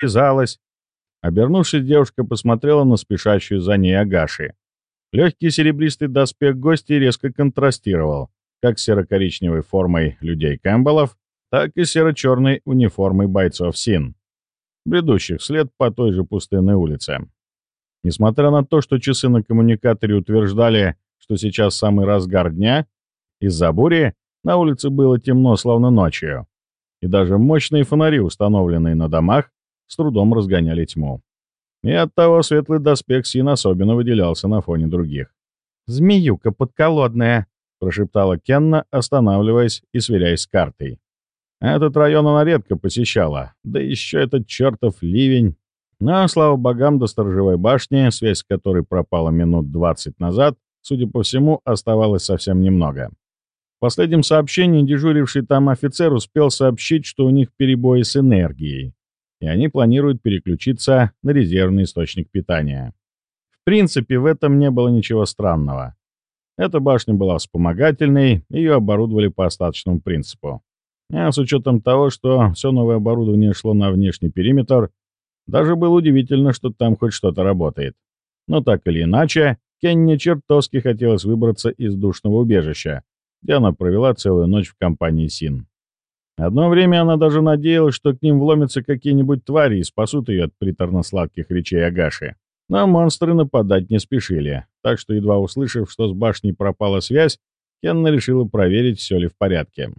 вязалась. Обернувшись, девушка посмотрела на спешащую за ней Агаши. Легкий серебристый доспех гости резко контрастировал как серо-коричневой формой людей Кэмпбеллов, так и серо-черной униформой бойцов СИН, бредущих вслед по той же пустынной улице. Несмотря на то, что часы на коммуникаторе утверждали, что сейчас самый разгар дня, из-за бури на улице было темно, словно ночью, и даже мощные фонари, установленные на домах, с трудом разгоняли тьму. И оттого светлый доспех Син особенно выделялся на фоне других. «Змеюка подколодная!» — прошептала Кенна, останавливаясь и сверяясь с картой. Этот район она редко посещала, да еще этот чертов ливень. Но, слава богам, до сторожевой башни, связь с которой пропала минут двадцать назад, судя по всему, оставалось совсем немного. В последнем сообщении дежуривший там офицер успел сообщить, что у них перебои с энергией, и они планируют переключиться на резервный источник питания. В принципе, в этом не было ничего странного. Эта башня была вспомогательной, ее оборудовали по остаточному принципу. А с учетом того, что все новое оборудование шло на внешний периметр, даже было удивительно, что там хоть что-то работает. Но так или иначе, Кенни чертовски хотелось выбраться из душного убежища, где она провела целую ночь в компании Син. Одно время она даже надеялась, что к ним вломятся какие-нибудь твари и спасут ее от приторно-сладких речей Агаши. Но монстры нападать не спешили, так что, едва услышав, что с башней пропала связь, Кенна решила проверить, все ли в порядке.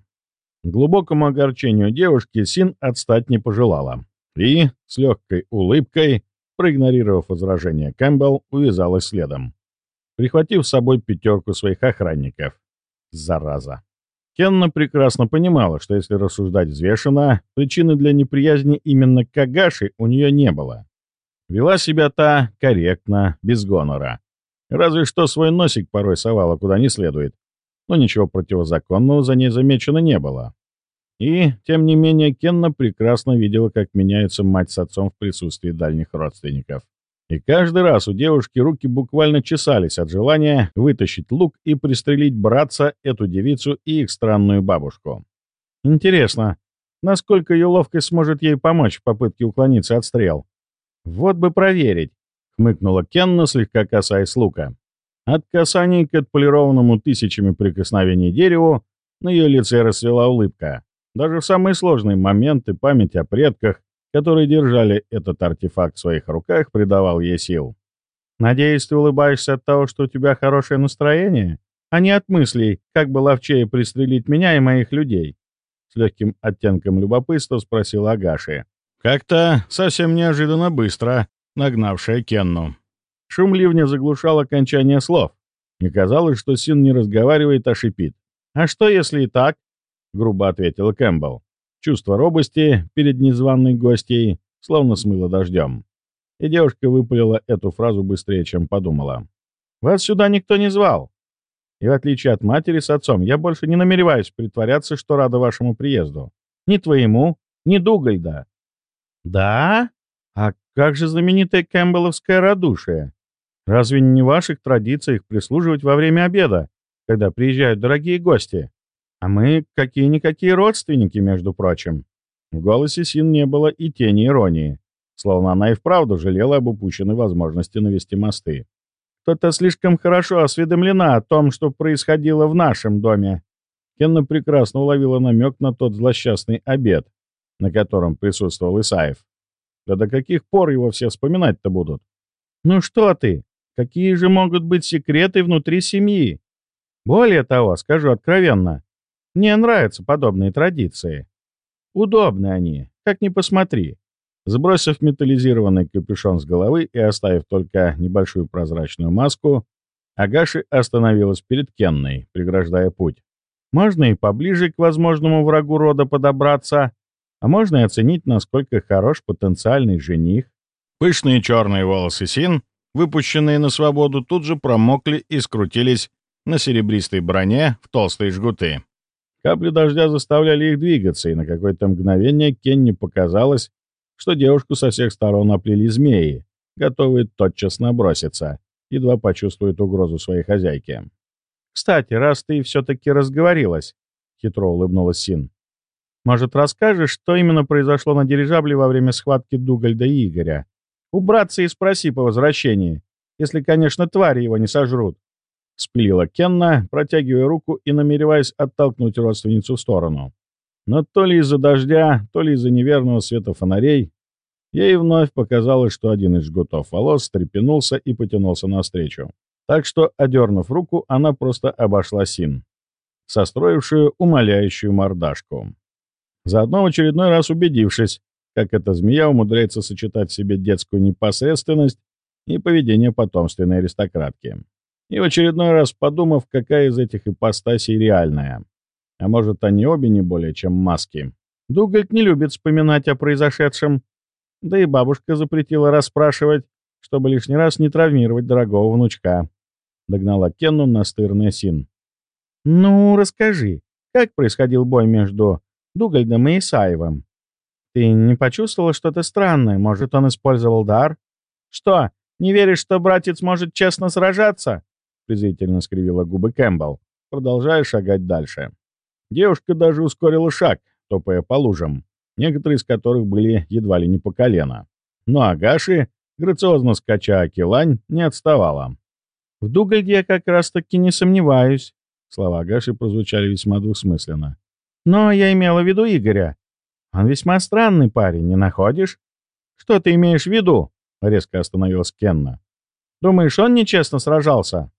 К глубокому огорчению девушки Син отстать не пожелала. И, с легкой улыбкой, проигнорировав возражение Кэмпбелл, увязалась следом, прихватив с собой пятерку своих охранников. Зараза. Кенна прекрасно понимала, что если рассуждать взвешенно, причины для неприязни именно к Кагаши у нее не было. Вела себя та корректно, без гонора. Разве что свой носик порой совала куда не следует. Но ничего противозаконного за ней замечено не было. И, тем не менее, Кенна прекрасно видела, как меняются мать с отцом в присутствии дальних родственников. И каждый раз у девушки руки буквально чесались от желания вытащить лук и пристрелить братца, эту девицу и их странную бабушку. Интересно, насколько ее ловкость сможет ей помочь в попытке уклониться от стрел? «Вот бы проверить», — хмыкнула Кенна, слегка касаясь лука. От касаний к отполированному тысячами прикосновений дереву на ее лице расцвела улыбка. Даже в самые сложные моменты память о предках, которые держали этот артефакт в своих руках, придавал ей сил. «Надеюсь, ты улыбаешься от того, что у тебя хорошее настроение, а не от мыслей, как бы ловчее пристрелить меня и моих людей?» С легким оттенком любопытства спросила Агаши. Как-то совсем неожиданно быстро, нагнавшая Кенну. Шум ливня заглушал окончание слов. И казалось, что Син не разговаривает, а шипит. «А что, если и так?» — грубо ответила Кэмпбелл. Чувство робости перед незваной гостьей словно смыло дождем. И девушка выпалила эту фразу быстрее, чем подумала. «Вас сюда никто не звал. И в отличие от матери с отцом, я больше не намереваюсь притворяться, что рада вашему приезду. Ни твоему, ни Дугальда. «Да? А как же знаменитое кэмпбелловское радушие? Разве не в ваших традициях прислуживать во время обеда, когда приезжают дорогие гости? А мы какие-никакие родственники, между прочим». В голосе Син не было и тени иронии, словно она и вправду жалела об упущенной возможности навести мосты. «Кто-то слишком хорошо осведомлена о том, что происходило в нашем доме». Кенна прекрасно уловила намек на тот злосчастный обед, на котором присутствовал Исаев. Да до каких пор его все вспоминать-то будут? Ну что ты? Какие же могут быть секреты внутри семьи? Более того, скажу откровенно, мне нравятся подобные традиции. Удобны они, как ни посмотри. Сбросив металлизированный капюшон с головы и оставив только небольшую прозрачную маску, Агаши остановилась перед Кенной, преграждая путь. «Можно и поближе к возможному врагу рода подобраться, а можно и оценить, насколько хорош потенциальный жених. Пышные черные волосы Син, выпущенные на свободу, тут же промокли и скрутились на серебристой броне в толстые жгуты. Капли дождя заставляли их двигаться, и на какое-то мгновение Кенни показалось, что девушку со всех сторон оплели змеи, готовые тотчас наброситься, едва почувствует угрозу своей хозяйки. «Кстати, раз ты все-таки разговорилась», — хитро улыбнулась Син, Может, расскажешь, что именно произошло на дирижабле во время схватки Дугальда и Игоря? Убраться и спроси по возвращении, если, конечно, твари его не сожрут. Спилила Кенна, протягивая руку и намереваясь оттолкнуть родственницу в сторону. Но то ли из-за дождя, то ли из-за неверного света фонарей, ей вновь показалось, что один из жгутов волос стрепенулся и потянулся навстречу. Так что, одернув руку, она просто обошла Син, состроившую умоляющую мордашку. Заодно в очередной раз убедившись, как эта змея умудряется сочетать в себе детскую непосредственность и поведение потомственной аристократки. И в очередной раз подумав, какая из этих ипостасей реальная. А может, они обе не более чем маски. Дугальд не любит вспоминать о произошедшем. Да и бабушка запретила расспрашивать, чтобы лишний раз не травмировать дорогого внучка. Догнала Кенну настырная Син. «Ну, расскажи, как происходил бой между Дугальдом и Исаевым? Ты не почувствовала что-то странное? Может, он использовал дар? Что, не веришь, что братец может честно сражаться?» Презрительно скривила губы Кэмпбелл, продолжая шагать дальше. Девушка даже ускорила шаг, топая по лужам, некоторые из которых были едва ли не по колено. Но Агаши, грациозно скача Акилань, не отставала. «В Дугальде я как раз-таки не сомневаюсь», — слова Агаши прозвучали весьма двусмысленно. «Но я имела в виду Игоря. Он весьма странный парень, не находишь?» «Что ты имеешь в виду?» — резко остановилась Кенна. «Думаешь, он нечестно сражался?»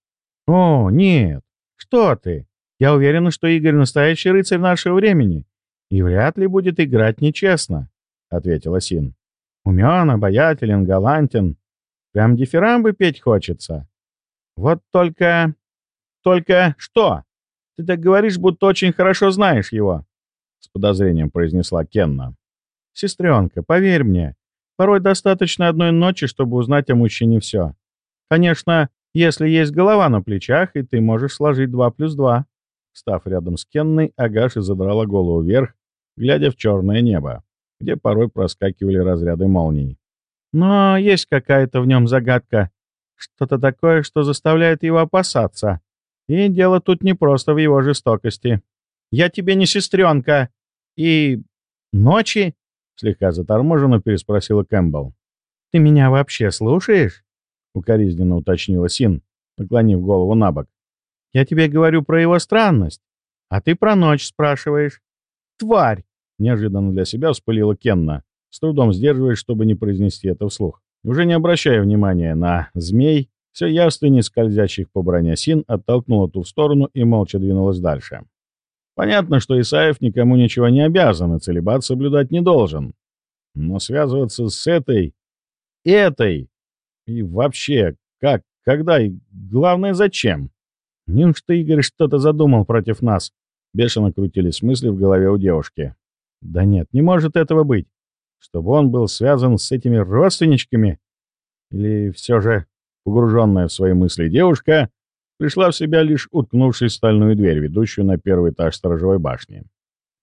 «О, нет! Что ты! Я уверена, что Игорь — настоящий рыцарь нашего времени и вряд ли будет играть нечестно», — ответила Син. «Умен, обаятелен, галантен. Прям дифирамбы петь хочется. Вот только... Только что? Ты так говоришь, будто очень хорошо знаешь его», — с подозрением произнесла Кенна. «Сестренка, поверь мне, порой достаточно одной ночи, чтобы узнать о мужчине все. Конечно, если есть голова на плечах, и ты можешь сложить два плюс два». Став рядом с Кенной, Агаши задрала голову вверх, глядя в черное небо, где порой проскакивали разряды молний. «Но есть какая-то в нем загадка. Что-то такое, что заставляет его опасаться. И дело тут не просто в его жестокости. Я тебе не сестренка. И... ночи?» Слегка заторможенно переспросила Кэмпбелл. «Ты меня вообще слушаешь?» — укоризненно уточнила Син, наклонив голову на бок. «Я тебе говорю про его странность, а ты про ночь спрашиваешь. Тварь!» — неожиданно для себя вспылила Кенна, с трудом сдерживаясь, чтобы не произнести это вслух. Уже не обращая внимания на змей, все явственнее скользящих по броне Син оттолкнула ту в сторону и молча двинулась дальше. Понятно, что Исаев никому ничего не обязан и целебат соблюдать не должен. Но связываться с этой... этой и вообще, как, когда и, главное, зачем? Неужто Игорь что-то задумал против нас? Бешено крутились мысли в голове у девушки. Да нет, не может этого быть. Чтобы он был связан с этими родственничками? Или все же, погруженная в свои мысли девушка, пришла в себя лишь уткнувшись в стальную дверь, ведущую на первый этаж сторожевой башни.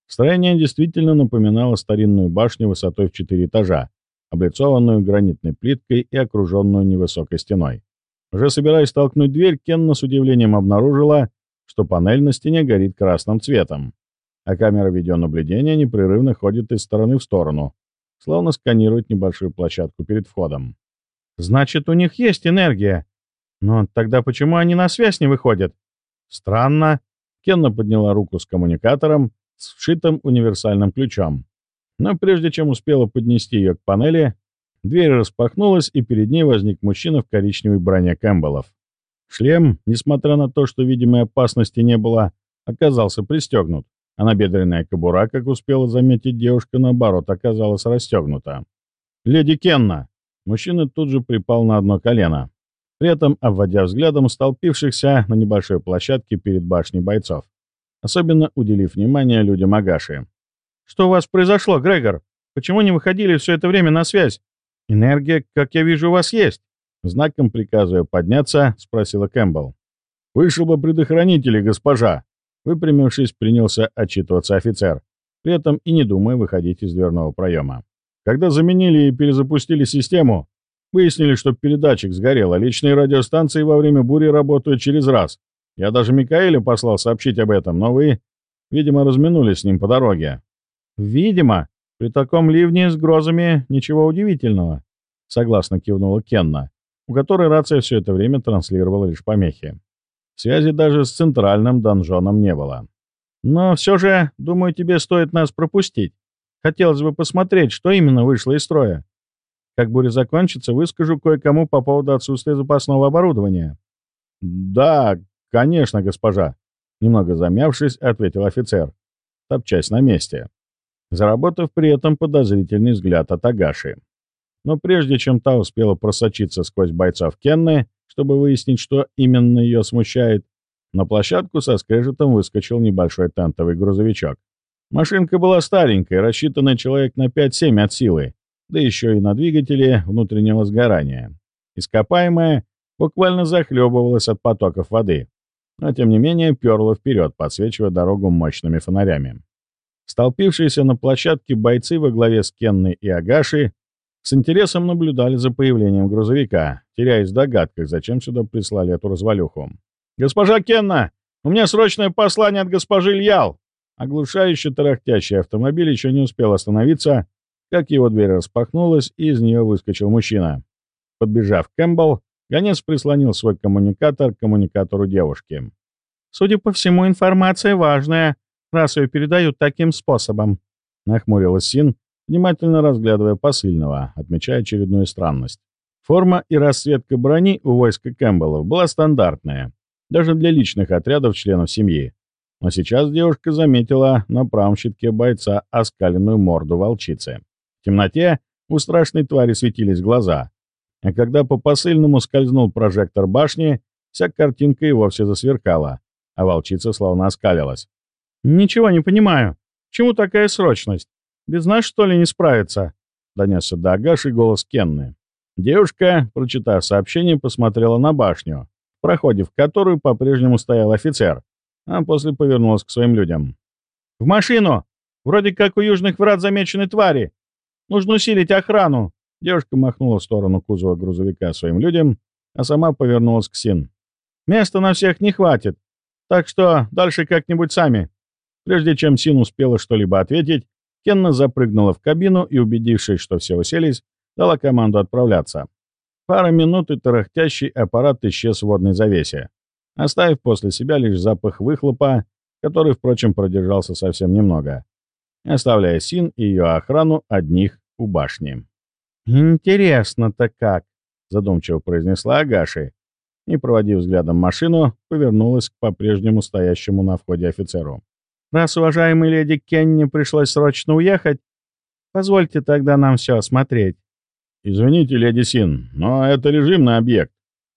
Строение действительно напоминало старинную башню высотой в четыре этажа, облицованную гранитной плиткой и окруженную невысокой стеной. Уже собираясь толкнуть дверь, Кенна с удивлением обнаружила, что панель на стене горит красным цветом, а камера видеонаблюдения непрерывно ходит из стороны в сторону, словно сканирует небольшую площадку перед входом. «Значит, у них есть энергия. Но тогда почему они на связь не выходят?» «Странно». Кенна подняла руку с коммуникатором, с вшитым универсальным ключом. Но прежде чем успела поднести ее к панели, дверь распахнулась, и перед ней возник мужчина в коричневой броне Кэмпбеллов. Шлем, несмотря на то, что видимой опасности не было, оказался пристегнут, а набедренная кобура, как успела заметить девушка, наоборот, оказалась расстегнута. «Леди Кенна!» Мужчина тут же припал на одно колено, при этом обводя взглядом столпившихся на небольшой площадке перед башней бойцов, особенно уделив внимание людям Агаши. «Что у вас произошло, Грегор? Почему не выходили все это время на связь? Энергия, как я вижу, у вас есть». Знаком приказывая подняться, спросила Кэмпбелл. «Вышел бы предохранители, госпожа!» Выпрямившись, принялся отчитываться офицер, при этом и не думая выходить из дверного проема. Когда заменили и перезапустили систему, выяснили, что передатчик сгорел, а личные радиостанции во время бури работают через раз. Я даже Микаэля послал сообщить об этом, но вы, видимо, разминулись с ним по дороге. «Видимо, при таком ливне с грозами ничего удивительного», — согласно кивнула Кенна, у которой рация все это время транслировала лишь помехи. Связи даже с центральным донжоном не было. «Но все же, думаю, тебе стоит нас пропустить. Хотелось бы посмотреть, что именно вышло из строя. Как буря закончится, выскажу кое-кому по поводу отсутствия запасного оборудования». «Да, конечно, госпожа», — немного замявшись, ответил офицер, топчась на месте, заработав при этом подозрительный взгляд от Агаши. Но прежде чем та успела просочиться сквозь бойцов Кенны, чтобы выяснить, что именно ее смущает, на площадку со скрежетом выскочил небольшой тентовый грузовичок. Машинка была старенькой, рассчитанная человек на 5-7 от силы, да еще и на двигателе внутреннего сгорания. Ископаемая буквально захлебывалась от потоков воды, но тем не менее перла вперед, подсвечивая дорогу мощными фонарями. Столпившиеся на площадке бойцы во главе с Кенной и Агаши с интересом наблюдали за появлением грузовика, теряясь в догадках, зачем сюда прислали эту развалюху. «Госпожа Кенна, у меня срочное послание от госпожи Льял!» Оглушающе тарахтящий автомобиль еще не успел остановиться, как его дверь распахнулась, и из нее выскочил мужчина. Подбежав к Кэмпбелл, гонец прислонил свой коммуникатор к коммуникатору девушки. «Судя по всему, информация важная, ее передают таким способом», — нахмурилась Син, внимательно разглядывая посыльного, отмечая очередную странность. Форма и расцветка брони у войска Кэмпбеллов была стандартная, даже для личных отрядов членов семьи. Но сейчас девушка заметила на правом щитке бойца оскаленную морду волчицы. В темноте у страшной твари светились глаза, а когда по посыльному скользнул прожектор башни, вся картинка и вовсе засверкала, а волчица словно оскалилась. «Ничего не понимаю. Чему такая срочность? Без нас, что ли, не справиться?» — донесся до Агаши голос Кенны. Девушка, прочитав сообщение, посмотрела на башню, в проходе в которую по-прежнему стоял офицер, а после повернулась к своим людям. «В машину! Вроде как у южных врат замечены твари! Нужно усилить охрану!» Девушка махнула в сторону кузова грузовика своим людям, а сама повернулась к Син. «Места на всех не хватит, так что дальше как-нибудь сами». Прежде чем Син успела что-либо ответить, Кенна запрыгнула в кабину и, убедившись, что все уселись, дала команду отправляться. Пара минут и тарахтящий аппарат исчез в водной завесе, оставив после себя лишь запах выхлопа, который, впрочем, продержался совсем немного, оставляя Син и ее охрану одних у башни. «Интересно-то как», — задумчиво произнесла Агаши, и, проводив взглядом машину, повернулась к по-прежнему стоящему на входе офицеру. Раз уважаемой леди Кенни пришлось срочно уехать, позвольте тогда нам все осмотреть. Извините, леди Син, но это режимный объект,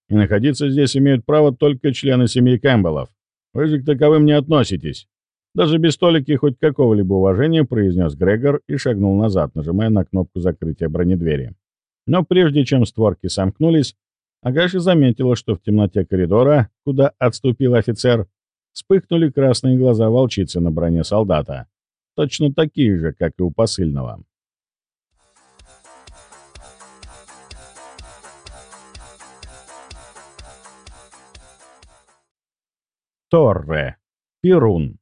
и находиться здесь имеют право только члены семьи Кэмпбеллов. Вы же к таковым не относитесь. Даже без столики хоть какого-либо уважения произнес Грегор и шагнул назад, нажимая на кнопку закрытия бронедвери. Но прежде чем створки сомкнулись, Агаши заметила, что в темноте коридора, куда отступил офицер, вспыхнули красные глаза волчицы на броне солдата, точно такие же, как и у посыльного. Торре. Перун.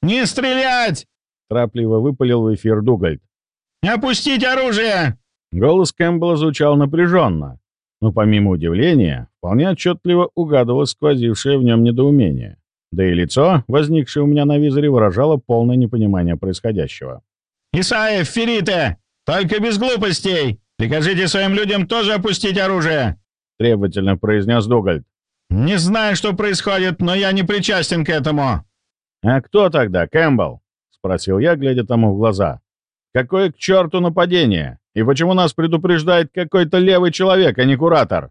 «Не стрелять!» — трапливо выпалил в эфир Дугальд. «Опустить оружие!» Голос Кэмпбелла звучал напряженно, но помимо удивления, вполне отчетливо угадывалось сквозившее в нем недоумение. Да и лицо, возникшее у меня на визоре, выражало полное непонимание происходящего. «Исаев, Ферите! Только без глупостей! Прикажите своим людям тоже опустить оружие!» — требовательно произнес Дугальд. «Не знаю, что происходит, но я не причастен к этому». «А кто тогда, Кэмпбелл?» — спросил я, глядя тому в глаза. «Какое к черту нападение? И почему нас предупреждает какой-то левый человек, а не куратор?»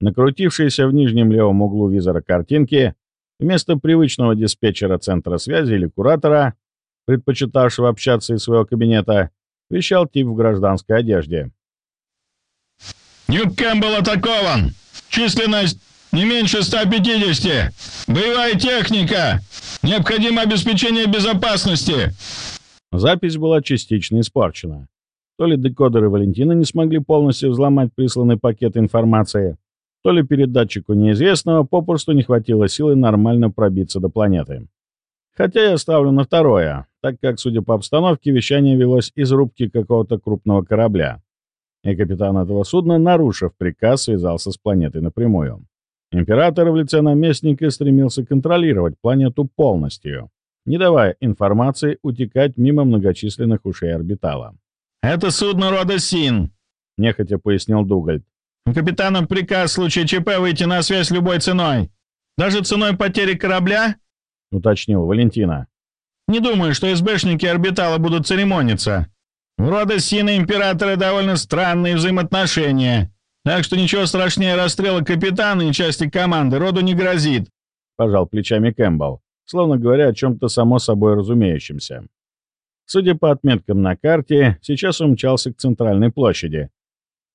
Накрутившиеся в нижнем левом углу визора картинки Вместо привычного диспетчера центра связи или куратора, предпочитавшего общаться из своего кабинета, вещал тип в гражданской одежде. «Ньюк Кэмпбелл атакован! Численность не меньше 150! Боевая техника! Необходимо обеспечение безопасности!» Запись была частично испорчена. То ли декодеры Валентина не смогли полностью взломать присланный пакет информации, то ли передатчику неизвестного попросту не хватило силы нормально пробиться до планеты. Хотя я ставлю на второе, так как, судя по обстановке, вещание велось из рубки какого-то крупного корабля. И капитан этого судна, нарушив приказ, связался с планетой напрямую. Император в лице наместника стремился контролировать планету полностью, не давая информации утекать мимо многочисленных ушей орбитала. «Это судно рода Син», — нехотя пояснил Дугальд. «У капитана приказ в случае ЧП выйти на связь любой ценой. Даже ценой потери корабля?» — уточнил Валентина. «Не думаю, что СБшники орбитала будут церемониться. У рода Сина императоры довольно странные взаимоотношения. Так что ничего страшнее расстрела капитана и части команды роду не грозит», — пожал плечами Кэмпбелл, словно говоря о чем-то само собой разумеющемся. Судя по отметкам на карте, сейчас он мчался к центральной площади,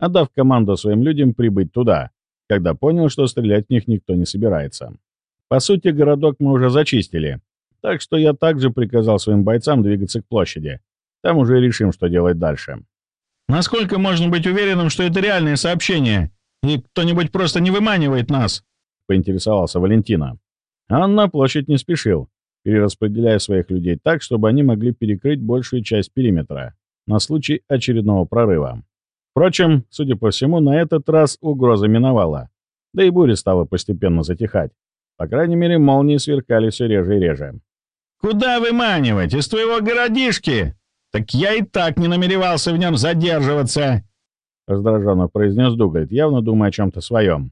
отдав команду своим людям прибыть туда, когда понял, что стрелять в них никто не собирается. По сути, городок мы уже зачистили, так что я также приказал своим бойцам двигаться к площади. Там уже решим, что делать дальше. Насколько можно быть уверенным, что это реальное сообщение, и кто-нибудь просто не выманивает нас?» — поинтересовался Валентина. Он на площадь не спешил, перераспределяя своих людей так, чтобы они могли перекрыть большую часть периметра на случай очередного прорыва. Впрочем, судя по всему, на этот раз угроза миновала, да и буря стала постепенно затихать. По крайней мере, молнии сверкали все реже и реже. «Куда выманивать? Из твоего городишки?» «Так я и так не намеревался в нем задерживаться!» Раздраженно произнес Дугальд, явно думая о чем-то своем.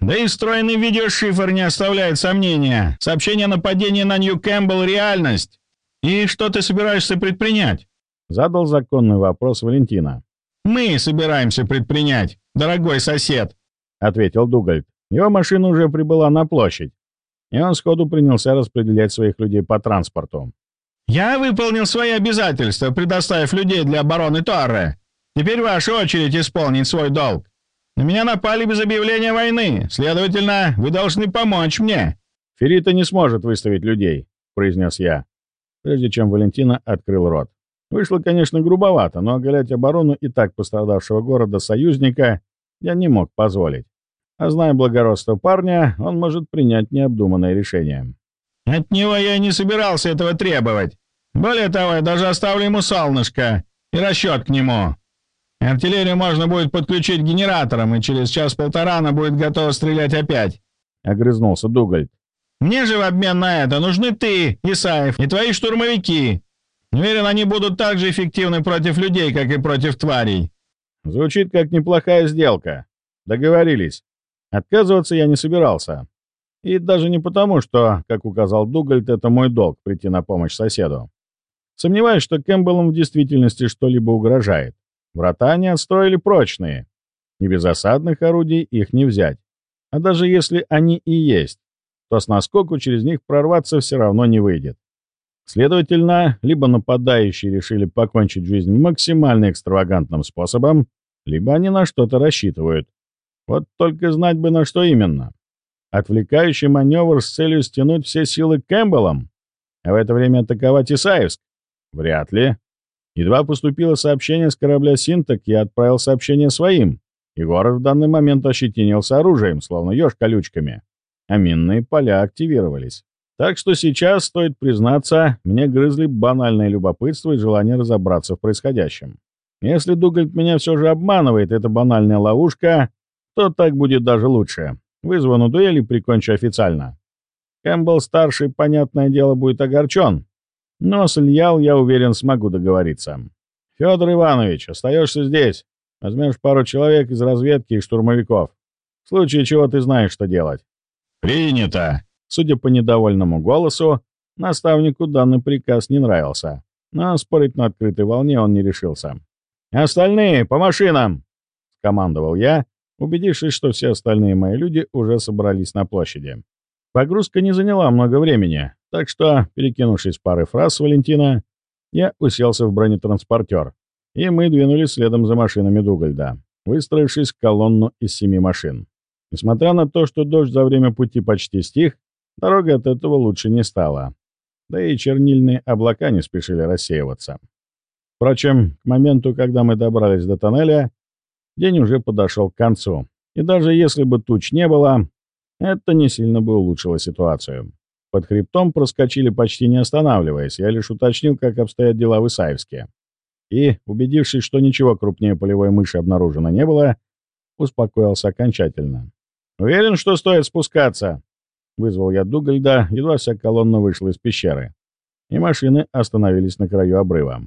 «Да и встроенный видеошифр не оставляет сомнения. Сообщение о нападении на Нью-Кэмпбелл — реальность. И что ты собираешься предпринять?» Задал законный вопрос Валентина. «Мы собираемся предпринять, дорогой сосед», — ответил Дугальд. Его машина уже прибыла на площадь, и он сходу принялся распределять своих людей по транспорту. «Я выполнил свои обязательства, предоставив людей для обороны Торре. Теперь ваша очередь исполнить свой долг. На меня напали без объявления войны, следовательно, вы должны помочь мне». «Ферита не сможет выставить людей», — произнес я, прежде чем Валентина открыл рот. Вышло, конечно, грубовато, но оголять оборону и так пострадавшего города союзника я не мог позволить. А зная благородство парня, он может принять необдуманное решение. От него я и не собирался этого требовать. Более того, я даже оставлю ему солнышко и расчет к нему. Артиллерию можно будет подключить к генераторам, и через час-полтора она будет готова стрелять опять. Огрызнулся Дугальд. Мне же в обмен на это нужны ты, Исаев, и твои штурмовики. Уверен, они будут так же эффективны против людей, как и против тварей. Звучит как неплохая сделка. Договорились. Отказываться я не собирался. И даже не потому, что, как указал Дугальд, это мой долг прийти на помощь соседу. Сомневаюсь, что Кэмпбеллам в действительности что-либо угрожает. Врата они отстроили прочные, и без осадных орудий их не взять. А даже если они и есть, то с наскоку через них прорваться все равно не выйдет. Следовательно, либо нападающие решили покончить жизнь максимально экстравагантным способом, либо они на что-то рассчитывают. Вот только знать бы на что именно. Отвлекающий маневр с целью стянуть все силы Кэмпбеллом, а в это время атаковать Исаевск? Вряд ли. Едва поступило сообщение с корабля «Синток», я отправил сообщение своим, и город в данный момент ощетинился оружием, словно еж колючками, а минные поля активировались. Так что сейчас, стоит признаться, мне грызли банальное любопытство и желание разобраться в происходящем. Если Дугальд меня все же обманывает, это банальная ловушка, то так будет даже лучше. Вызову на дуэль и прикончу официально. Кэмпбелл-старший, понятное дело, будет огорчен. Но с Ильял, я уверен, смогу договориться. Федор Иванович, остаешься здесь. Возьмешь пару человек из разведки и штурмовиков. В случае чего ты знаешь, что делать. «Принято!» Судя по недовольному голосу, наставнику данный приказ не нравился, но спорить на открытой волне он не решился. «Остальные, по машинам!» — скомандовал я, убедившись, что все остальные мои люди уже собрались на площади. Погрузка не заняла много времени, так что, перекинувшись парой фраз с Валентина, я уселся в бронетранспортер, и мы двинулись следом за машинами Дугальда, выстроившись в колонну из семи машин. Несмотря на то, что дождь за время пути почти стих, дорога от этого лучше не стала. Да и чернильные облака не спешили рассеиваться. Впрочем, к моменту, когда мы добрались до тоннеля, День уже подошел к концу, и даже если бы туч не было, это не сильно бы улучшило ситуацию. Под хребтом проскочили почти не останавливаясь, я лишь уточнил, как обстоят дела в Исаевске. И, убедившись, что ничего крупнее полевой мыши обнаружено не было, успокоился окончательно. «Уверен, что стоит спускаться?» Вызвал я Дугальда, едва вся колонна вышла из пещеры. И машины остановились на краю обрыва.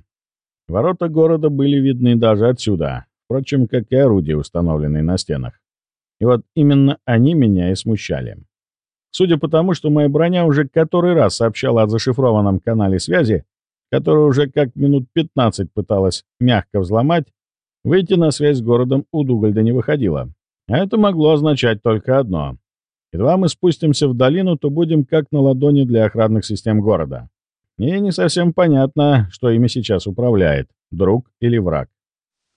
Ворота города были видны даже отсюда, впрочем, как и орудия, установленные на стенах. И вот именно они меня и смущали. Судя по тому, что моя броня уже который раз сообщала о зашифрованном канале связи, который уже как минут 15 пыталась мягко взломать, выйти на связь с городом у Дугальда не выходило. А это могло означать только одно. Едва мы спустимся в долину, то будем как на ладони для охранных систем города. И не совсем понятно, что ими сейчас управляет, друг или враг.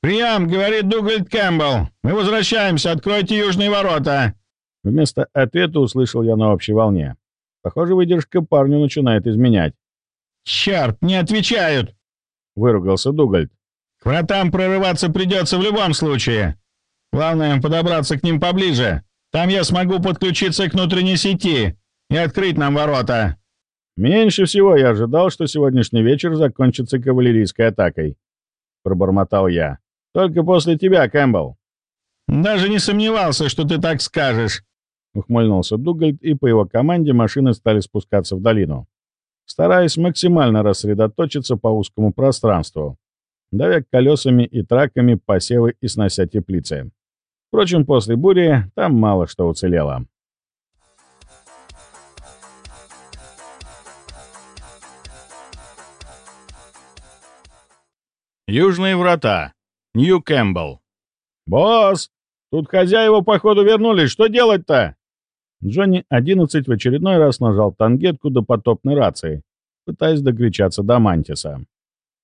«Прием!» — говорит Дугальд Кэмпбелл. «Мы возвращаемся, откройте южные ворота!» Вместо ответа услышал я на общей волне. Похоже, выдержка парню начинает изменять. «Черт, не отвечают!» — выругался Дугальд. «К вратам прорываться придется в любом случае. Главное — подобраться к ним поближе. Там я смогу подключиться к внутренней сети и открыть нам ворота». «Меньше всего я ожидал, что сегодняшний вечер закончится кавалерийской атакой», — пробормотал я. «Только после тебя, Кэмпбелл». «Даже не сомневался, что ты так скажешь», — ухмыльнулся Дугальд, и по его команде машины стали спускаться в долину, стараясь максимально рассредоточиться по узкому пространству, давя колесами и траками посевы и снося теплицы. Впрочем, после бури там мало что уцелело. Южные врата. Нью Кэмпбелл. «Босс! Тут хозяева, походу, вернулись. Что делать-то?» Джонни-11 в очередной раз нажал тангетку до потопной рации, пытаясь докричаться до Мантиса.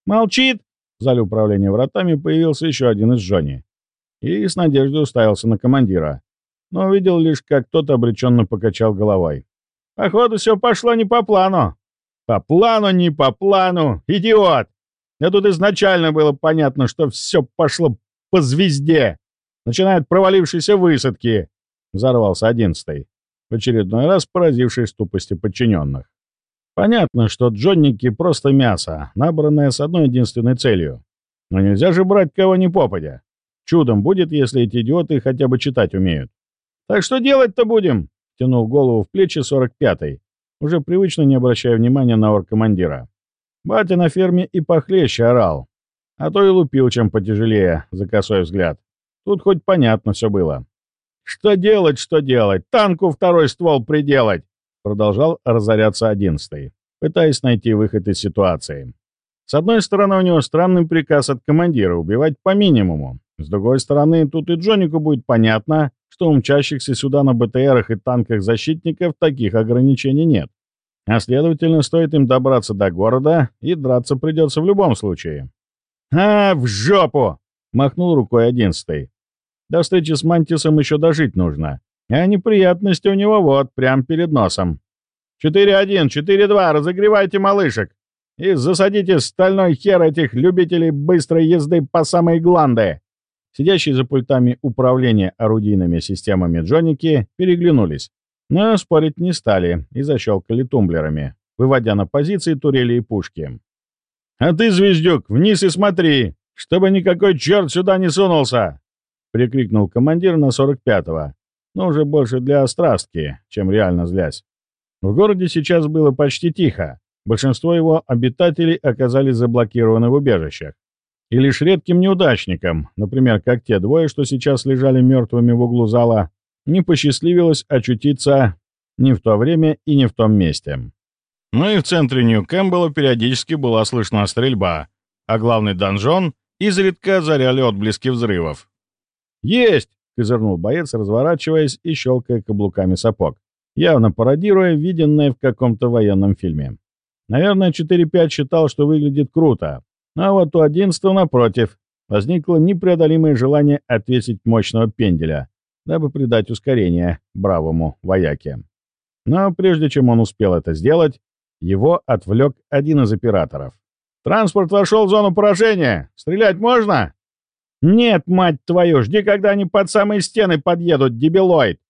«Молчит!» В зале управления вратами появился еще один из Джонни. И с надеждой уставился на командира. Но увидел лишь, как тот обреченно покачал головой. «Походу, все пошло не по плану». «По плану, не по плану! Идиот! Мне тут изначально было понятно, что все пошло по звезде, начиная от провалившейся высадки!» Взорвался одиннадцатый в очередной раз поразившись тупости подчиненных. Понятно, что джонники просто мясо, набранное с одной единственной целью. Но нельзя же брать кого ни попадя. Чудом будет, если эти идиоты хотя бы читать умеют. «Так что делать-то будем?» — тянул голову в плечи 45-й, уже привычно не обращая внимания на оргкомандира. Батя на ферме и похлеще орал, а то и лупил чем потяжелее, за косой взгляд. Тут хоть понятно все было. «Что делать, что делать? Танку второй ствол приделать!» Продолжал разоряться одиннадцатый, пытаясь найти выход из ситуации. С одной стороны, у него странный приказ от командира убивать по минимуму. С другой стороны, тут и Джонику будет понятно, что у мчащихся сюда на БТРах и танках защитников таких ограничений нет. А следовательно, стоит им добраться до города, и драться придется в любом случае. «А, в жопу!» — махнул рукой одиннадцатый. До встречи с Мантисом еще дожить нужно. А неприятности у него вот, прямо перед носом. 4-1, 4-2, разогревайте малышек. И засадите стальной хер этих любителей быстрой езды по самой гланды. Сидящие за пультами управления орудийными системами Джоники переглянулись, но спорить не стали и защелкали тумблерами, выводя на позиции турели и пушки. «А ты, звездюк, вниз и смотри, чтобы никакой черт сюда не сунулся!» — прикрикнул командир на 45-го, но уже больше для острастки, чем реально злясь. В городе сейчас было почти тихо. Большинство его обитателей оказались заблокированы в убежищах. И лишь редким неудачникам, например, как те двое, что сейчас лежали мертвыми в углу зала, не посчастливилось очутиться ни в то время и не в том месте. Ну и в центре Нью-Кэмпбелла периодически была слышна стрельба, а главный донжон изредка озаряли отблески взрывов. «Есть!» — козырнул боец, разворачиваясь и щелкая каблуками сапог, явно пародируя виденное в каком-то военном фильме. Наверное, 4-5 считал, что выглядит круто, а вот у 11 напротив возникло непреодолимое желание отвесить мощного пенделя, дабы придать ускорение бравому вояке. Но прежде чем он успел это сделать, его отвлек один из операторов. «Транспорт вошел в зону поражения! Стрелять можно?» «Нет, мать твою, жди, когда они под самые стены подъедут, дебилоид!»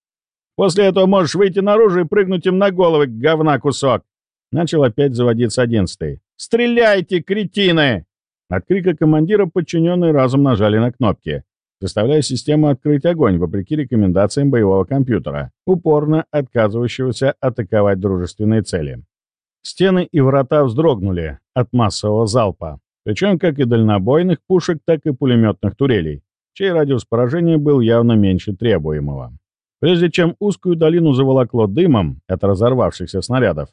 После этого можешь выйти наружу и прыгнуть им на головы, говна кусок!» Начал опять заводиться одиннадцатый. «Стреляйте, кретины!» От крика командира подчиненные разом нажали на кнопки, заставляя систему открыть огонь вопреки рекомендациям боевого компьютера, упорно отказывающегося атаковать дружественные цели. Стены и врата вздрогнули от массового залпа, причем как и дальнобойных пушек, так и пулеметных турелей, чей радиус поражения был явно меньше требуемого. Прежде чем узкую долину заволокло дымом от разорвавшихся снарядов,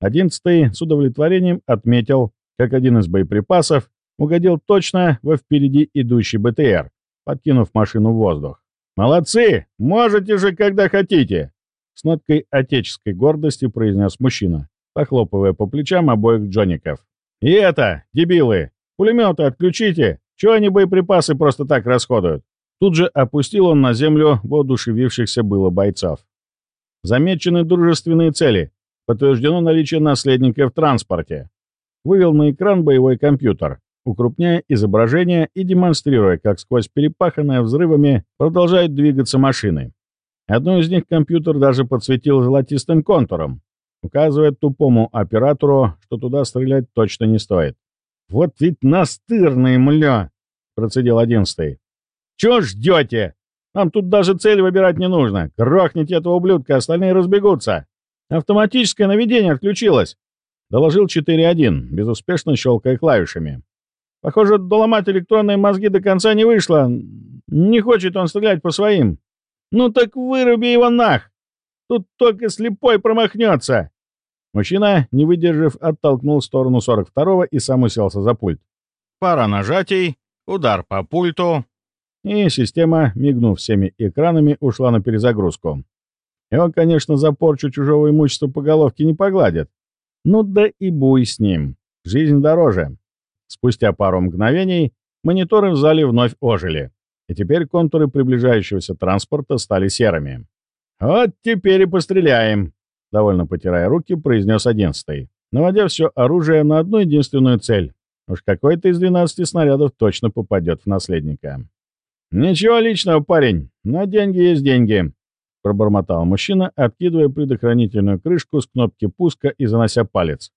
одиннадцатый с удовлетворением отметил, как один из боеприпасов угодил точно во впереди идущий БТР, подкинув машину в воздух. «Молодцы! Можете же, когда хотите!» С ноткой отеческой гордости произнес мужчина, похлопывая по плечам обоих джоников. «И это, дебилы! Пулеметы отключите! Чего они боеприпасы просто так расходуют?» Тут же опустил он на землю воодушевившихся было бойцов. «Замечены дружественные цели. Подтверждено наличие наследника в транспорте». Вывел на экран боевой компьютер укрупняя изображение и демонстрируя, как сквозь перепаханное взрывами продолжают двигаться машины. Одну из них компьютер даже подсветил золотистым контуром, указывая тупому оператору, что туда стрелять точно не стоит. «Вот ведь настырный, мля!» — процедил одиннадцатый. «Чего ждете? Нам тут даже цель выбирать не нужно. Грохните этого ублюдка, остальные разбегутся. Автоматическое наведение отключилось!» — доложил 4.1, безуспешно щелкая клавишами. Похоже, доломать электронные мозги до конца не вышло. Не хочет он стрелять по своим. Ну так выруби его нах! Тут только слепой промахнется!» Мужчина, не выдержав, оттолкнул в сторону 42-го и сам уселся за пульт. Пара нажатий, удар по пульту, и система, мигнув всеми экранами, ушла на перезагрузку. Его, конечно, за порчу чужого имущества по головке не погладят. Ну да и буй с ним. Жизнь дороже. Спустя пару мгновений мониторы в зале вновь ожили, и теперь контуры приближающегося транспорта стали серыми. «Вот теперь и постреляем», — довольно потирая руки, произнес одиннадцатый, наводя все оружие на одну единственную цель. Уж какой-то из двенадцати снарядов точно попадет в наследника. «Ничего личного, парень, но деньги есть деньги», — пробормотал мужчина, откидывая предохранительную крышку с кнопки пуска и занося палец.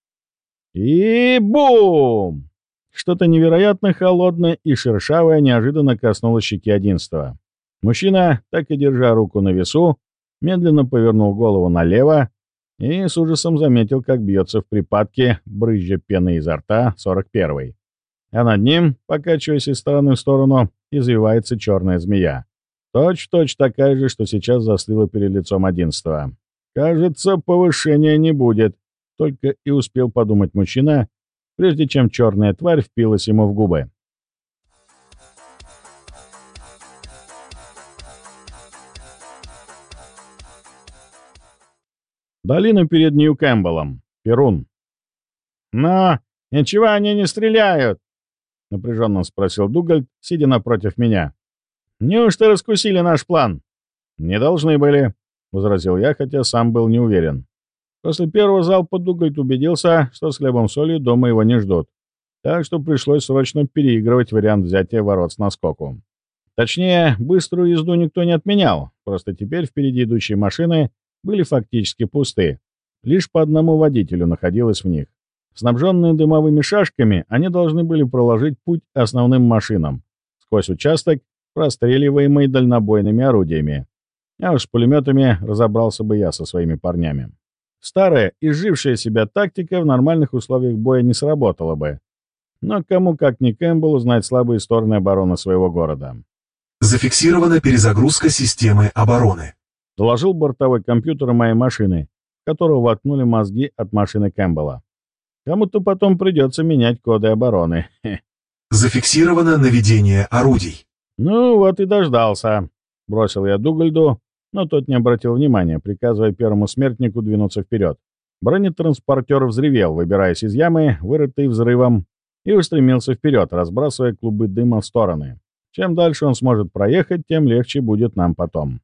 «И бум!» Что-то невероятно холодное и шершавое неожиданно коснулось щеки одиннадцатого. Мужчина, так и держа руку на весу, медленно повернул голову налево и с ужасом заметил, как бьется в припадке, брызжа пены изо рта, 41-й. А над ним, покачиваясь из стороны в сторону, извивается черная змея. Точь-точь такая же, что сейчас застыла перед лицом одиннадцатого. «Кажется, повышения не будет», — только и успел подумать мужчина, прежде чем черная тварь впилась ему в губы. Долина перед Нью-Кэмпбеллом. Перун. «Но ничего они не стреляют!» — напряженно спросил Дугальд, сидя напротив меня. «Неужто раскусили наш план?» «Не должны были», — возразил я, хотя сам был не уверен. После первого залпа Дугальд убедился, что с хлебом солью дома его не ждут. Так что пришлось срочно переигрывать вариант взятия ворот с наскоку. Точнее, быструю езду никто не отменял, просто теперь впереди идущие машины были фактически пусты. Лишь по одному водителю находилось в них. Снабженные дымовыми шашками, они должны были проложить путь основным машинам сквозь участок, простреливаемый дальнобойными орудиями. А уж с пулеметами разобрался бы я со своими парнями. Старая, изжившая себя тактика в нормальных условиях боя не сработала бы. Но кому как не Кэмпбеллу знать слабые стороны обороны своего города. Зафиксирована перезагрузка системы обороны. Доложил бортовой компьютер моей машины, которого воткнули мозги от машины Кэмпбелла. Кому-то потом придется менять коды обороны. Зафиксировано наведение орудий. Ну вот и дождался. Бросил я Дугальду, но тот не обратил внимания, приказывая первому смертнику двинуться вперед. Бронетранспортер взревел, выбираясь из ямы, вырытой взрывом, и устремился вперед, разбрасывая клубы дыма в стороны. Чем дальше он сможет проехать, тем легче будет нам потом.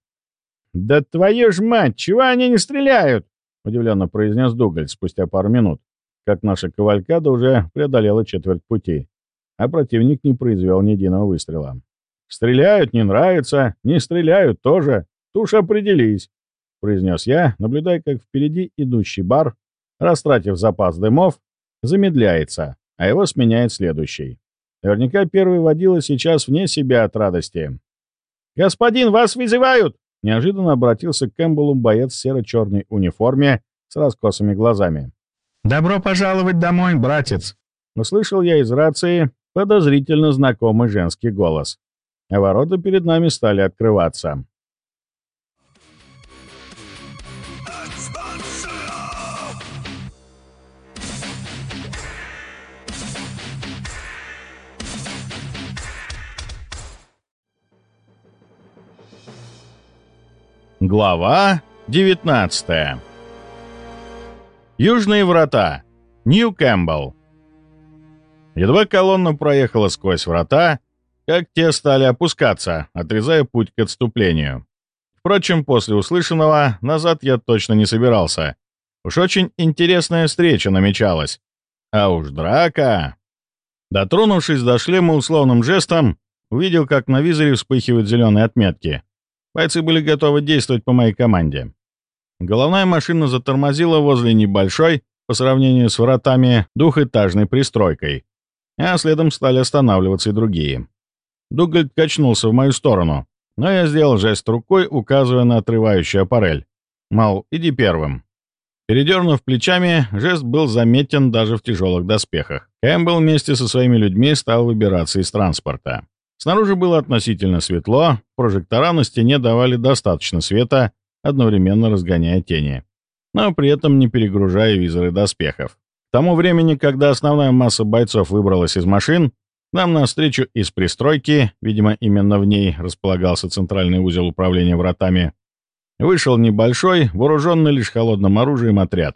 «Да твою ж мать, чего они не стреляют?» — удивленно произнес Дугаль спустя пару минут, как наша кавалькада уже преодолела четверть пути, а противник не произвел ни единого выстрела. «Стреляют, не нравится, не стреляют тоже», Уж определись. произнес я, наблюдая, как впереди идущий бар, растратив запас дымов, замедляется, а его сменяет следующий. Наверняка первый водила сейчас вне себя от радости. «Господин, вас вызывают!» Неожиданно обратился к Кэмпбеллу боец в серо-черной униформе с раскосыми глазами. «Добро пожаловать домой, братец!» Услышал я из рации подозрительно знакомый женский голос. А ворота перед нами стали открываться. Глава 19 Южные врата. Нью Кэмпбелл. Едва колонна проехала сквозь врата, как те стали опускаться, отрезая путь к отступлению. Впрочем, после услышанного назад я точно не собирался. Уж очень интересная встреча намечалась. А уж драка... Дотронувшись до шлема условным жестом, увидел, как на визоре вспыхивают зеленые отметки. Бойцы были готовы действовать по моей команде. Головная машина затормозила возле небольшой, по сравнению с вратами, двухэтажной пристройкой, а следом стали останавливаться и другие. Дугальд качнулся в мою сторону, но я сделал жест рукой, указывая на отрывающую аппарель. Мол, иди первым. Передернув плечами, жест был заметен даже в тяжелых доспехах. Кэмпбелл вместе со своими людьми стал выбираться из транспорта. Снаружи было относительно светло, прожектора на стене давали достаточно света, одновременно разгоняя тени, но при этом не перегружая визоры доспехов. К тому времени, когда основная масса бойцов выбралась из машин, нам навстречу из пристройки, видимо, именно в ней располагался центральный узел управления вратами, вышел небольшой, вооруженный лишь холодным оружием отряд.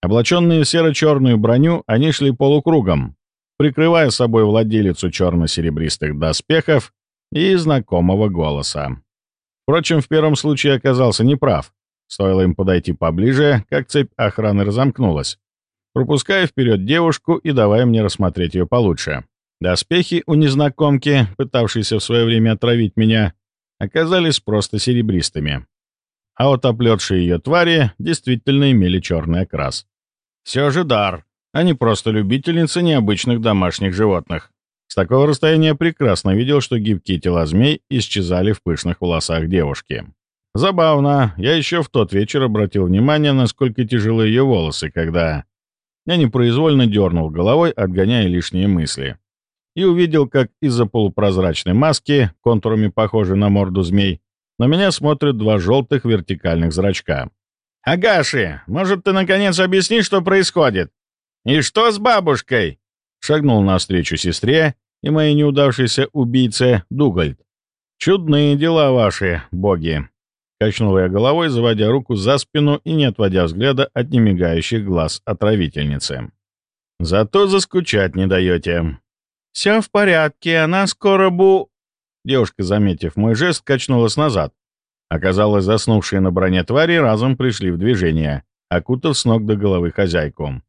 Облаченные в серо-черную броню, они шли полукругом, прикрывая собой владелицу черно-серебристых доспехов и знакомого голоса. Впрочем, в первом случае оказался неправ. Стоило им подойти поближе, как цепь охраны разомкнулась, пропуская вперед девушку и давая мне рассмотреть ее получше. Доспехи у незнакомки, пытавшейся в свое время отравить меня, оказались просто серебристыми. А вот оплетшие ее твари действительно имели черный окрас. Все же дар, а не просто любительница необычных домашних животных. С такого расстояния прекрасно видел, что гибкие тела змей исчезали в пышных волосах девушки. Забавно, я еще в тот вечер обратил внимание, насколько тяжелы ее волосы, когда я непроизвольно дернул головой, отгоняя лишние мысли. И увидел, как из-за полупрозрачной маски, контурами похожей на морду змей, на меня смотрят два желтых вертикальных зрачка. «Агаши, может, ты наконец объяснишь, что происходит?» «И что с бабушкой?» Шагнул навстречу сестре и моей неудавшейся убийце Дугальд. «Чудные дела ваши, боги!» Качнул я головой, заводя руку за спину и не отводя взгляда от немигающих глаз отравительницы. «Зато заскучать не даете». «Все в порядке, она скоро бу...» Девушка, заметив мой жест, качнулась назад. Оказалось, заснувшие на броне твари разом пришли в движение, окутав с ног до головы хозяйку.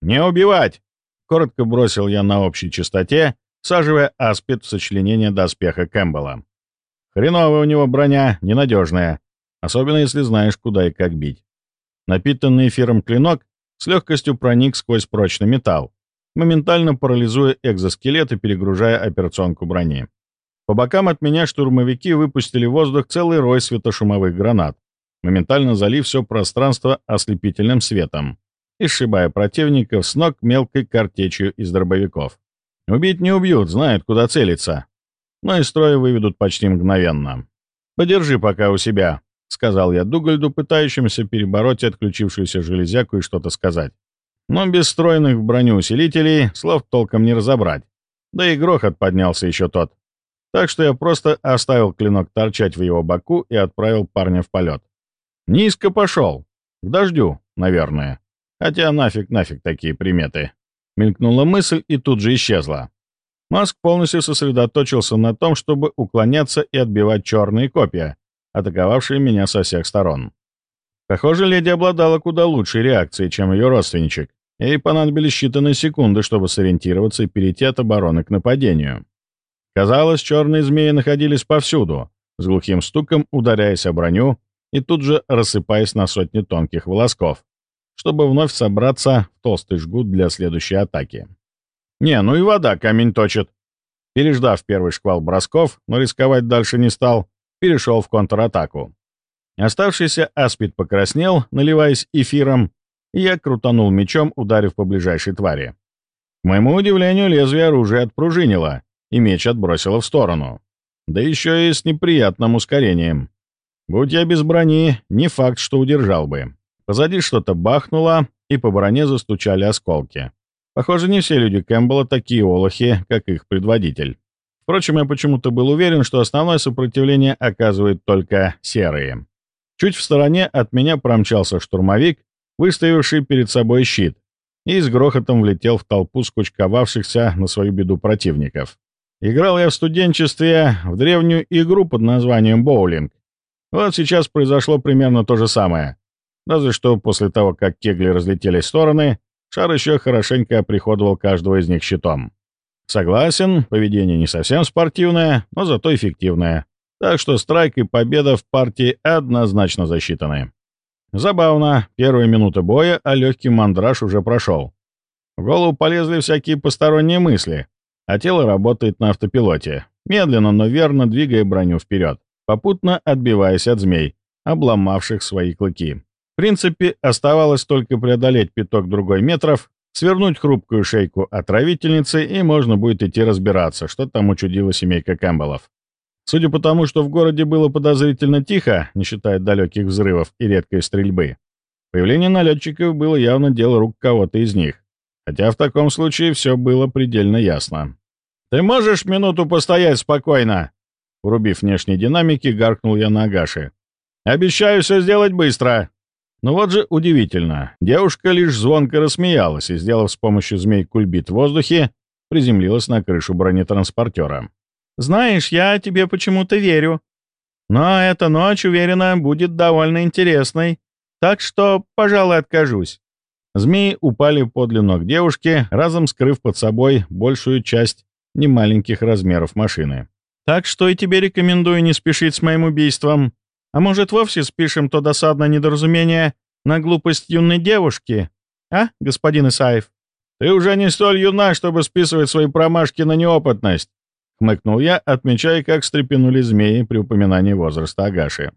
«Не убивать!» — коротко бросил я на общей частоте, всаживая аспид в сочленение доспеха Кэмпбелла. «Хреновая у него броня, ненадежная, особенно если знаешь, куда и как бить». Напитанный эфиром клинок с легкостью проник сквозь прочный металл, моментально парализуя экзоскелет и перегружая операционку брони. По бокам от меня штурмовики выпустили в воздух целый рой светошумовых гранат, моментально залив все пространство ослепительным светом и сшибая противников с ног мелкой картечью из дробовиков. Убить не убьют, знают, куда целиться. Но из строя выведут почти мгновенно. «Подержи пока у себя», — сказал я Дугальду, пытающимся перебороть отключившуюся железяку и что-то сказать. Но без встроенных в броню усилителей слов толком не разобрать. Да и грохот поднялся еще тот. Так что я просто оставил клинок торчать в его боку и отправил парня в полет. Низко пошел. К дождю, наверное. Хотя нафиг, нафиг такие приметы. Мелькнула мысль и тут же исчезла. Маск полностью сосредоточился на том, чтобы уклоняться и отбивать черные копья, атаковавшие меня со всех сторон. Похоже, леди обладала куда лучшей реакцией, чем ее родственничек. Ей понадобились считанные секунды, чтобы сориентироваться и перейти от обороны к нападению. Казалось, черные змеи находились повсюду, с глухим стуком ударяясь о броню и тут же рассыпаясь на сотни тонких волосков, чтобы вновь собраться в толстый жгут для следующей атаки. Не, ну и вода камень точит. Переждав первый шквал бросков, но рисковать дальше не стал, перешел в контратаку. Оставшийся аспид покраснел, наливаясь эфиром, и я крутанул мечом, ударив по ближайшей твари. К моему удивлению, лезвие оружия отпружинило, и меч отбросило в сторону. Да еще и с неприятным ускорением. Будь я без брони, не факт, что удержал бы. Позади что-то бахнуло, и по броне застучали осколки. Похоже, не все люди Кэмпбелла такие олухи, как их предводитель. Впрочем, я почему-то был уверен, что основное сопротивление оказывают только серые. Чуть в стороне от меня промчался штурмовик, выставивший перед собой щит, и с грохотом влетел в толпу скучковавшихся на свою беду противников. Играл я в студенчестве в древнюю игру под названием «Боулинг». Вот сейчас произошло примерно то же самое. Разве что после того, как кегли разлетелись в стороны, шар еще хорошенько приходовал каждого из них щитом. Согласен, поведение не совсем спортивное, но зато эффективное. Так что страйк и победа в партии однозначно засчитаны. Забавно, первые минуты боя, а легкий мандраж уже прошел. В голову полезли всякие посторонние мысли, а тело работает на автопилоте, медленно, но верно двигая броню вперед, попутно отбиваясь от змей, обломавших свои клыки. В принципе, оставалось только преодолеть пяток другой метров, свернуть хрупкую шейку отравительницы, и можно будет идти разбираться, что там учудила семейка Кэмпбеллов. Судя по тому, что в городе было подозрительно тихо, не считая далеких взрывов и редкой стрельбы, появление налетчиков было явно дело рук кого-то из них. Хотя в таком случае все было предельно ясно. «Ты можешь минуту постоять спокойно?» Врубив внешние динамики, гаркнул я на Агаши. «Обещаю все сделать быстро!» Ну вот же удивительно. Девушка лишь звонко рассмеялась и, сделав с помощью змей кульбит в воздухе, приземлилась на крышу бронетранспортера. «Знаешь, я тебе почему-то верю. Но эта ночь, уверена, будет довольно интересной. Так что, пожалуй, откажусь. Змеи упали подле ног девушки, разом скрыв под собой большую часть немаленьких размеров машины. «Так что и тебе рекомендую не спешить с моим убийством. А может, вовсе спишем то досадное недоразумение на глупость юной девушки? А, господин Исаев?» «Ты уже не столь юна, чтобы списывать свои промашки на неопытность», — хмыкнул я, отмечая, как стрепенули змеи при упоминании возраста Агаши.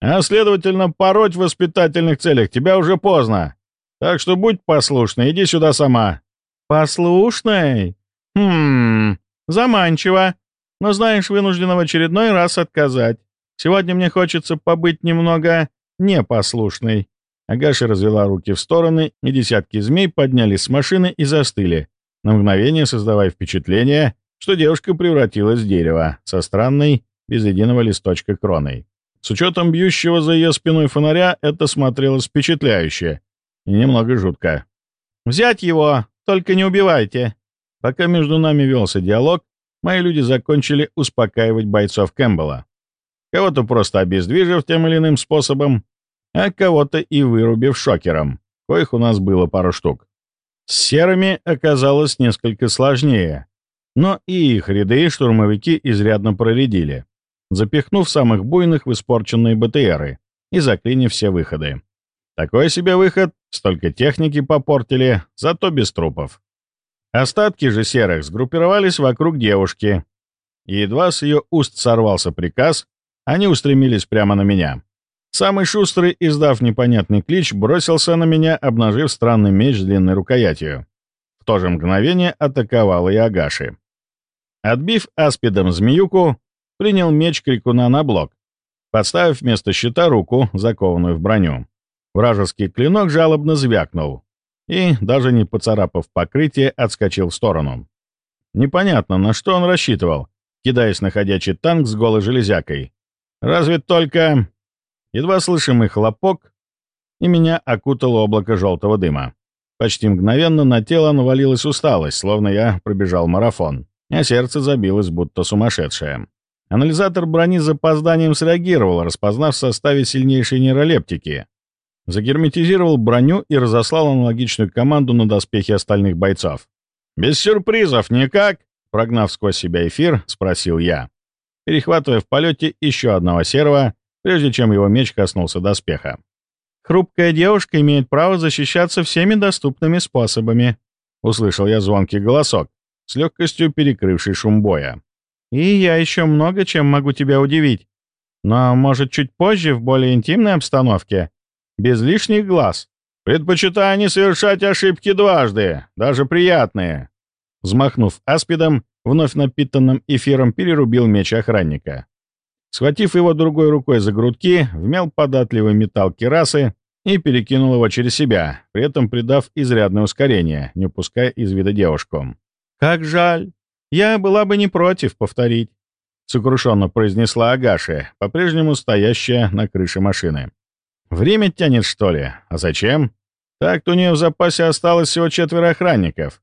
«А, следовательно, пороть в воспитательных целях тебя уже поздно. Так что будь послушной, иди сюда сама». «Послушной? Хм, заманчиво. Но, знаешь, вынуждена в очередной раз отказать. Сегодня мне хочется побыть немного непослушной». Агаша развела руки в стороны, и десятки змей поднялись с машины и застыли, на мгновение создавая впечатление, что девушка превратилась в дерево со странной, без единого листочка кроной. С учетом бьющего за ее спиной фонаря это смотрелось впечатляюще, и немного жутко. «Взять его! Только не убивайте!» Пока между нами велся диалог, мои люди закончили успокаивать бойцов Кэмпбелла. Кого-то просто обездвижив тем или иным способом, а кого-то и вырубив шокером, коих у нас было пару штук. С серыми оказалось несколько сложнее, но и их ряды штурмовики изрядно проредили, запихнув самых буйных в испорченные БТРы и заклинив все выходы. Такой себе выход, столько техники попортили, зато без трупов. Остатки же серых сгруппировались вокруг девушки, и едва с ее уст сорвался приказ, они устремились прямо на меня. Самый шустрый, издав непонятный клич, бросился на меня, обнажив странный меч с длинной рукоятью. В то же мгновение атаковал и Агаши. Отбив аспидом змеюку, принял меч крикуна на блок, подставив вместо щита руку, закованную в броню. Вражеский клинок жалобно звякнул и, даже не поцарапав покрытие, отскочил в сторону. Непонятно, на что он рассчитывал, кидаясь на ходячий танк с голой железякой. Разве только... Едва слышимый хлопок, и меня окутало облако желтого дыма. Почти мгновенно на тело навалилась усталость, словно я пробежал марафон, а сердце забилось, будто сумасшедшее. Анализатор брони с запозданием среагировал, распознав в составе сильнейшей нейролептики, загерметизировал броню и разослал аналогичную команду на доспехи остальных бойцов. «Без сюрпризов никак?» — прогнав сквозь себя эфир, спросил я, перехватывая в полете еще одного серого прежде чем его меч коснулся доспеха. «Хрупкая девушка имеет право защищаться всеми доступными способами», — услышал я звонкий голосок, с легкостью перекрывший шум боя. «И я еще много чем могу тебя удивить. Но, может, чуть позже, в более интимной обстановке, без лишних глаз. Предпочитаю не совершать ошибки дважды, даже приятные». Взмахнув аспидом, вновь напитанным эфиром перерубил меч охранника. Схватив его другой рукой за грудки, вмял податливый металл керасы и перекинул его через себя, при этом придав изрядное ускорение, не упуская из вида девушку. «Как жаль! Я была бы не против повторить», — сокрушенно произнесла Агаши, по-прежнему стоящая на крыше машины. «Время тянет, что ли? А зачем? Так-то у нее в запасе осталось всего четверо охранников.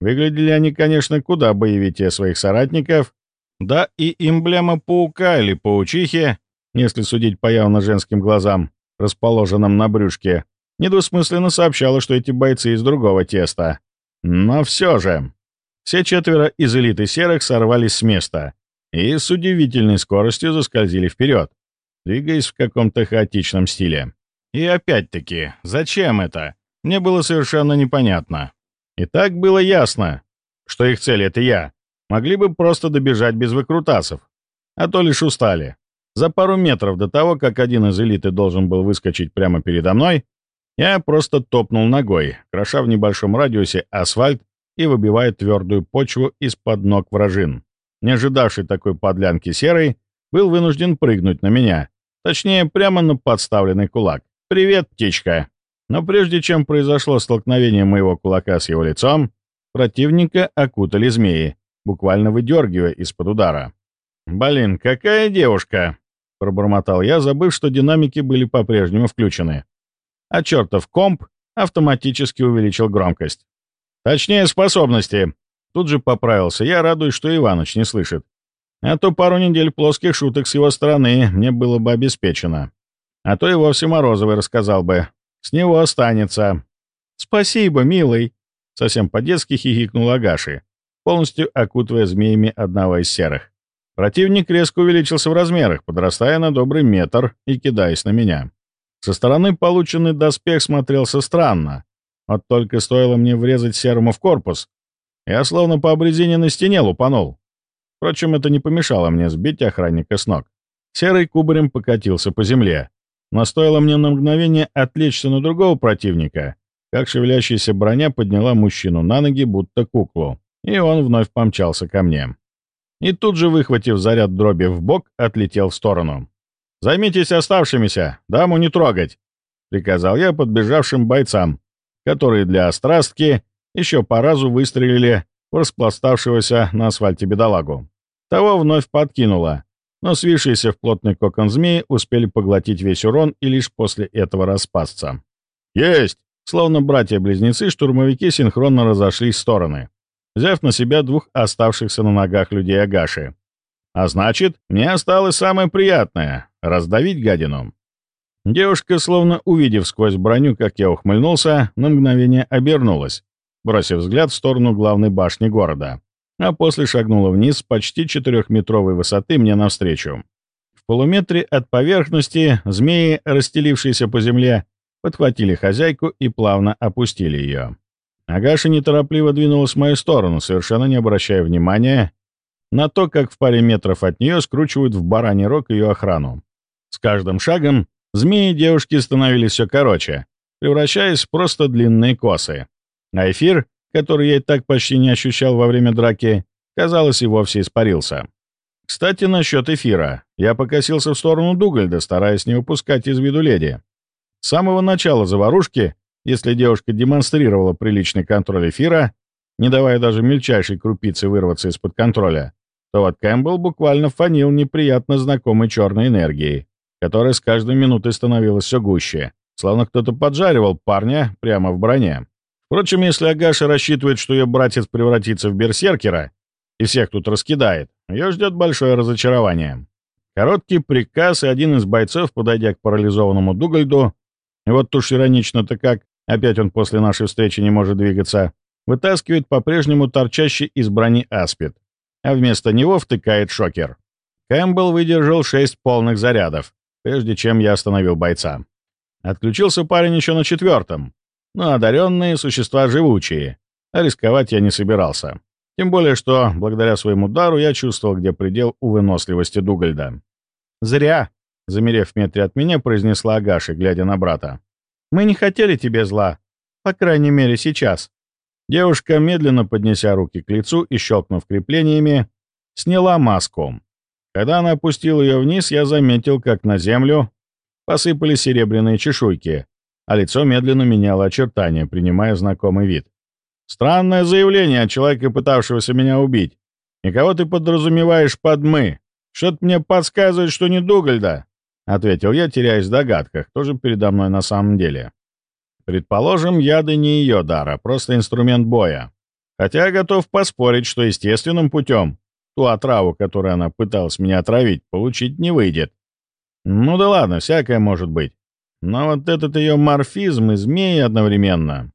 Выглядели они, конечно, куда боевитее своих соратников, да и эмблема паука или паучихи, если судить по явно женским глазам, расположенным на брюшке, недвусмысленно сообщала, что эти бойцы из другого теста. Но все же, все четверо из элиты серых сорвались с места и с удивительной скоростью заскользили вперед, двигаясь в каком-то хаотичном стиле. И опять-таки, зачем это? Мне было совершенно непонятно. И так было ясно, что их цель — это я. Могли бы просто добежать без выкрутасов, а то лишь устали. За пару метров до того, как один из элиты должен был выскочить прямо передо мной, я просто топнул ногой, кроша в небольшом радиусе асфальт и выбивая твердую почву из-под ног вражин. Не ожидавший такой подлянки серый, был вынужден прыгнуть на меня, точнее, прямо на подставленный кулак. «Привет, птичка!» Но прежде чем произошло столкновение моего кулака с его лицом, противника окутали змеи, буквально выдергивая из-под удара. «Блин, какая девушка!» — пробормотал я, забыв, что динамики были по-прежнему включены. А чертов комп автоматически увеличил громкость. «Точнее, способности!» Тут же поправился я, радуюсь, что Иваныч не слышит. А то пару недель плоских шуток с его стороны мне было бы обеспечено. А то и вовсе Морозовый рассказал бы. С него останется. «Спасибо, милый!» Совсем по-детски хихикнул Агаши полностью окутывая змеями одного из серых. Противник резко увеличился в размерах, подрастая на добрый метр и кидаясь на меня. Со стороны полученный доспех смотрелся странно. Вот только стоило мне врезать серому в корпус, я словно по обрезине на стене лупанул. Впрочем, это не помешало мне сбить охранника с ног. Серый кубарем покатился по земле. Но стоило мне на мгновение отвлечься на другого противника, как шевелящаяся броня подняла мужчину на ноги, будто куклу и он вновь помчался ко мне. И тут же, выхватив заряд дроби в бок, отлетел в сторону. «Займитесь оставшимися, даму не трогать!» — приказал я подбежавшим бойцам, которые для острастки еще по разу выстрелили в распластавшегося на асфальте бедолагу. Того вновь подкинуло, но свившиеся в плотный кокон змеи успели поглотить весь урон и лишь после этого распасться. «Есть!» Словно братья-близнецы, штурмовики синхронно разошлись в стороны, взяв на себя двух оставшихся на ногах людей Агаши. А значит, мне осталось самое приятное — раздавить гадину. Девушка, словно увидев сквозь броню, как я ухмыльнулся, на мгновение обернулась, бросив взгляд в сторону главной башни города, а после шагнула вниз с почти четырехметровой высоты мне навстречу. В полуметре от поверхности змеи, расстелившиеся по земле, подхватили хозяйку и плавно опустили ее. Агаша неторопливо двинулась в мою сторону, совершенно не обращая внимания на то, как в паре метров от нее скручивают в бараний рог ее охрану. С каждым шагом змеи девушки становились все короче, превращаясь в просто длинные косы. А эфир, который я и так почти не ощущал во время драки, казалось, и вовсе испарился. Кстати, насчет эфира. Я покосился в сторону Дугальда, стараясь не упускать из виду леди. С самого начала заварушки если девушка демонстрировала приличный контроль эфира, не давая даже мельчайшей крупице вырваться из-под контроля, то вот Кэмпбелл буквально фанил неприятно знакомой черной энергией, которая с каждой минутой становилась все гуще, словно кто-то поджаривал парня прямо в броне. Впрочем, если Агаша рассчитывает, что ее братец превратится в берсеркера и всех тут раскидает, ее ждет большое разочарование. Короткий приказ, и один из бойцов, подойдя к парализованному Дугальду, и вот уж иронично-то как, опять он после нашей встречи не может двигаться, вытаскивает по-прежнему торчащий из брони аспид, а вместо него втыкает шокер. Кэмпбелл выдержал шесть полных зарядов, прежде чем я остановил бойца. Отключился парень еще на четвертом, но одаренные — существа живучие, а рисковать я не собирался. Тем более, что, благодаря своему дару, я чувствовал, где предел у выносливости Дугальда. «Зря», — замерев в метре от меня, произнесла Агаши, глядя на брата. «Мы не хотели тебе зла. По крайней мере, сейчас». Девушка, медленно поднеся руки к лицу и щелкнув креплениями, сняла маску. Когда она опустила ее вниз, я заметил, как на землю посыпались серебряные чешуйки, а лицо медленно меняло очертания, принимая знакомый вид. «Странное заявление от человека, пытавшегося меня убить. И кого ты подразумеваешь под «мы»? Что-то мне подсказывает, что не Дугальда», — ответил я, теряясь в догадках, тоже передо мной на самом деле. Предположим, яды не ее дара, просто инструмент боя. Хотя я готов поспорить, что естественным путем ту отраву, которую она пыталась меня отравить, получить не выйдет. Ну да ладно, всякое может быть. Но вот этот ее морфизм и змеи одновременно.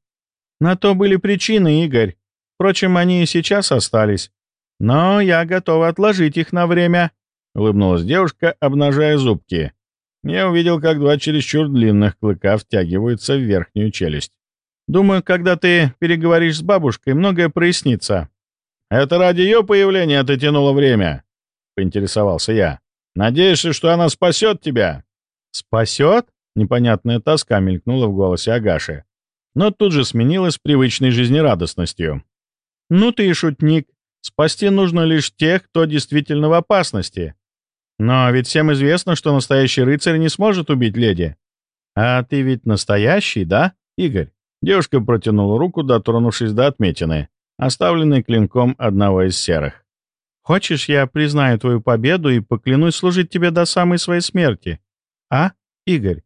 На то были причины, Игорь. Впрочем, они и сейчас остались. Но я готова отложить их на время. Улыбнулась девушка, обнажая зубки. Я увидел, как два чересчур длинных клыка втягиваются в верхнюю челюсть. «Думаю, когда ты переговоришь с бабушкой, многое прояснится». «Это ради ее появления ты тянула время?» — поинтересовался я. «Надеешься, что она спасет тебя?» «Спасет?» — непонятная тоска мелькнула в голосе Агаши, но тут же сменилась привычной жизнерадостностью. «Ну ты и шутник. Спасти нужно лишь тех, кто действительно в опасности. Но ведь всем известно, что настоящий рыцарь не сможет убить леди. А ты ведь настоящий, да, Игорь? Девушка протянула руку, дотронувшись до отметины, оставленной клинком одного из серых. «Хочешь, я признаю твою победу и поклянусь служить тебе до самой своей смерти? А, Игорь?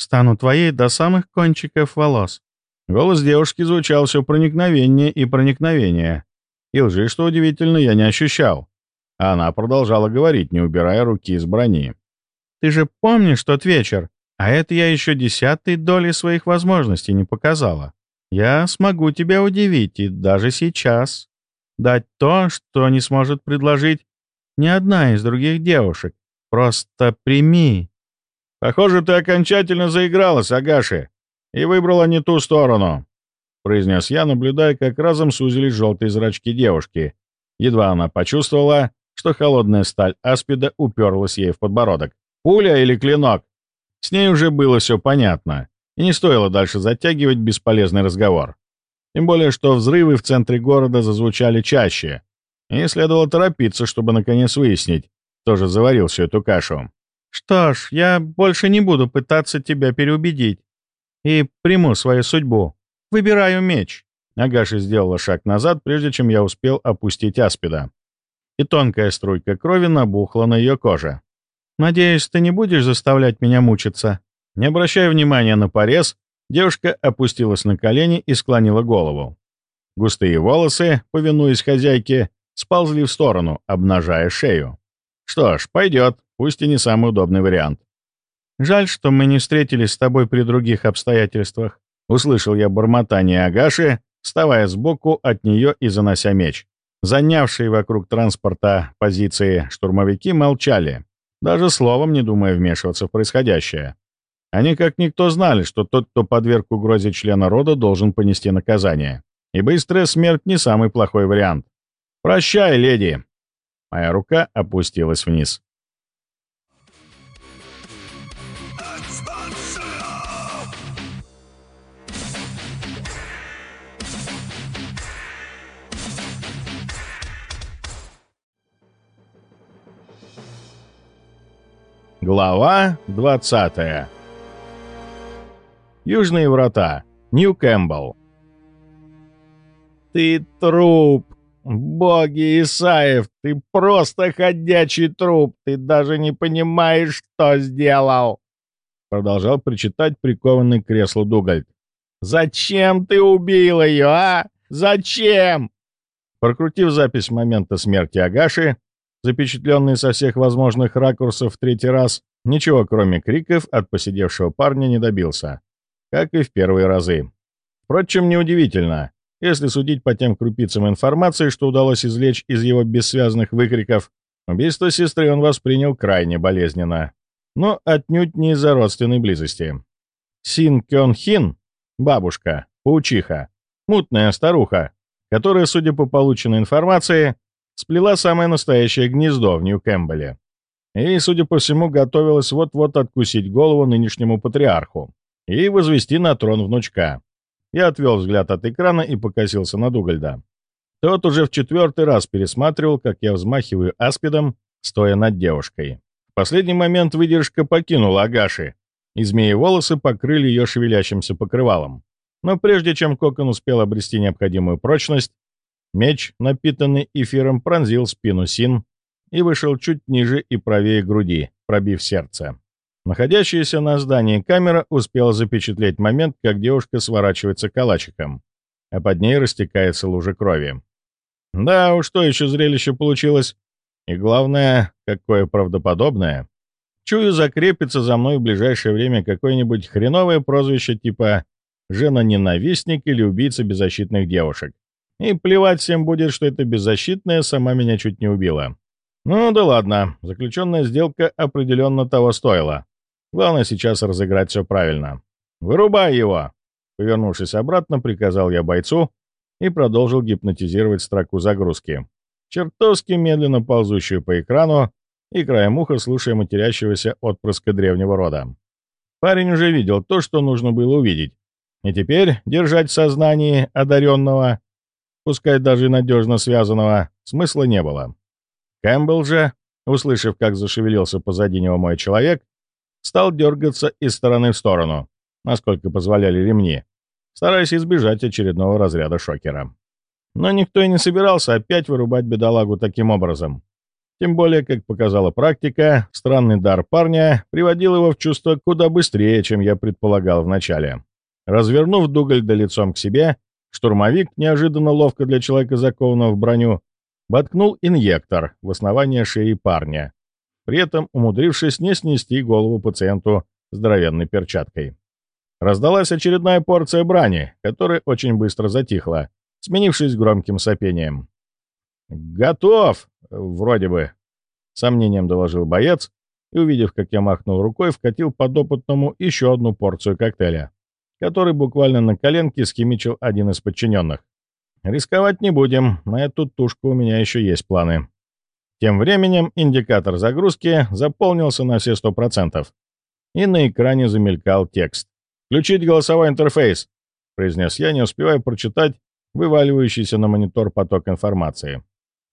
Стану твоей до самых кончиков волос». Голос девушки звучал все проникновение и проникновение. И лжи, что удивительно, я не ощущал. А она продолжала говорить, не убирая руки из брони. «Ты же помнишь тот вечер? А это я еще десятой доли своих возможностей не показала. Я смогу тебя удивить, и даже сейчас. Дать то, что не сможет предложить ни одна из других девушек. Просто прими». «Похоже, ты окончательно заигралась, Агаши, и выбрала не ту сторону», — произнес я, наблюдая, как разом сузились желтые зрачки девушки. Едва она почувствовала, что холодная сталь аспида уперлась ей в подбородок. Пуля или клинок? С ней уже было все понятно, и не стоило дальше затягивать бесполезный разговор. Тем более, что взрывы в центре города зазвучали чаще, и следовало торопиться, чтобы наконец выяснить, кто же заварил всю эту кашу. «Что ж, я больше не буду пытаться тебя переубедить и приму свою судьбу. Выбираю меч». Агаши сделала шаг назад, прежде чем я успел опустить аспида и тонкая струйка крови набухла на ее коже. «Надеюсь, ты не будешь заставлять меня мучиться?» Не обращая внимания на порез, девушка опустилась на колени и склонила голову. Густые волосы, повинуясь хозяйке, сползли в сторону, обнажая шею. Что ж, пойдет, пусть и не самый удобный вариант. «Жаль, что мы не встретились с тобой при других обстоятельствах», — услышал я бормотание Агаши, вставая сбоку от нее и занося меч. Занявшие вокруг транспорта позиции штурмовики молчали, даже словом не думая вмешиваться в происходящее. Они как никто знали, что тот, кто подверг угрозе члена рода, должен понести наказание. И быстрая смерть не самый плохой вариант. «Прощай, леди!» Моя рука опустилась вниз. Глава 20 Южные врата. Нью Кэмпбелл. «Ты труп! Боги Исаев, ты просто ходячий труп! Ты даже не понимаешь, что сделал!» Продолжал причитать прикованный к креслу Дугальд. «Зачем ты убил ее, а? Зачем?» Прокрутив запись момента смерти Агаши, запечатленный со всех возможных ракурсов в третий раз, ничего кроме криков от посидевшего парня не добился, как и в первые разы. Впрочем, неудивительно, если судить по тем крупицам информации, что удалось извлечь из его бессвязных выкриков, убийство сестры он воспринял крайне болезненно. Но отнюдь не из-за родственной близости. Син Кён Хин — бабушка, паучиха, мутная старуха, которая, судя по полученной информации, сплела самое настоящее гнездо в Нью-Кэмпбелле. И, судя по всему, готовилась вот-вот откусить голову нынешнему патриарху и возвести на трон внучка. Я отвел взгляд от экрана и покосился на Дугальда. Тот уже в четвертый раз пересматривал, как я взмахиваю аспидом, стоя над девушкой. Последний момент выдержка покинула Агаши, и волосы покрыли ее шевелящимся покрывалом. Но прежде чем кокон успел обрести необходимую прочность, меч, напитанный эфиром, пронзил спину Син и вышел чуть ниже и правее груди, пробив сердце. Находящаяся на здании камера успела запечатлеть момент, как девушка сворачивается калачиком, а под ней растекается лужа крови. Да уж, что еще зрелище получилось. И главное, какое правдоподобное. Чую, закрепится за мной в ближайшее время какое-нибудь хреновое прозвище типа «жена-ненавистник» или «убийца беззащитных девушек». И плевать всем будет, что это беззащитная сама меня чуть не убила. Ну да ладно, заключенная сделка определенно того стоила. Главное сейчас разыграть все правильно. «Вырубай его!» Повернувшись обратно, приказал я бойцу и продолжил гипнотизировать строку загрузки, чертовски медленно ползущую по экрану и краем уха слушая матерящегося отпрыска древнего рода. Парень уже видел то, что нужно было увидеть, и теперь держать в сознании одаренного, пускай даже надежно связанного, смысла не было. Кэмпбелл же, услышав, как зашевелился позади него мой человек, стал дергаться из стороны в сторону, насколько позволяли ремни, стараясь избежать очередного разряда шокера. Но никто и не собирался опять вырубать бедолагу таким образом. Тем более, как показала практика, странный дар парня приводил его в чувство куда быстрее, чем я предполагал вначале. Развернув Дугальда лицом к себе, штурмовик, неожиданно ловко для человека закованного в броню, воткнул инъектор в основание шеи парня, при этом умудрившись не снести голову пациенту здоровенной перчаткой. Раздалась очередная порция брани, которая очень быстро затихла, сменившись громким сопением. «Готов!» «Вроде бы», — сомнением доложил боец, и, увидев, как я махнул рукой, вкатил подопытному еще одну порцию коктейля, который буквально на коленке схимичил один из подчиненных. «Рисковать не будем, на эту тушку у меня еще есть планы». Тем временем индикатор загрузки заполнился на все 100%, и на экране замелькал текст. «Включить голосовой интерфейс», — произнес я, не успевая прочитать вываливающийся на монитор поток информации.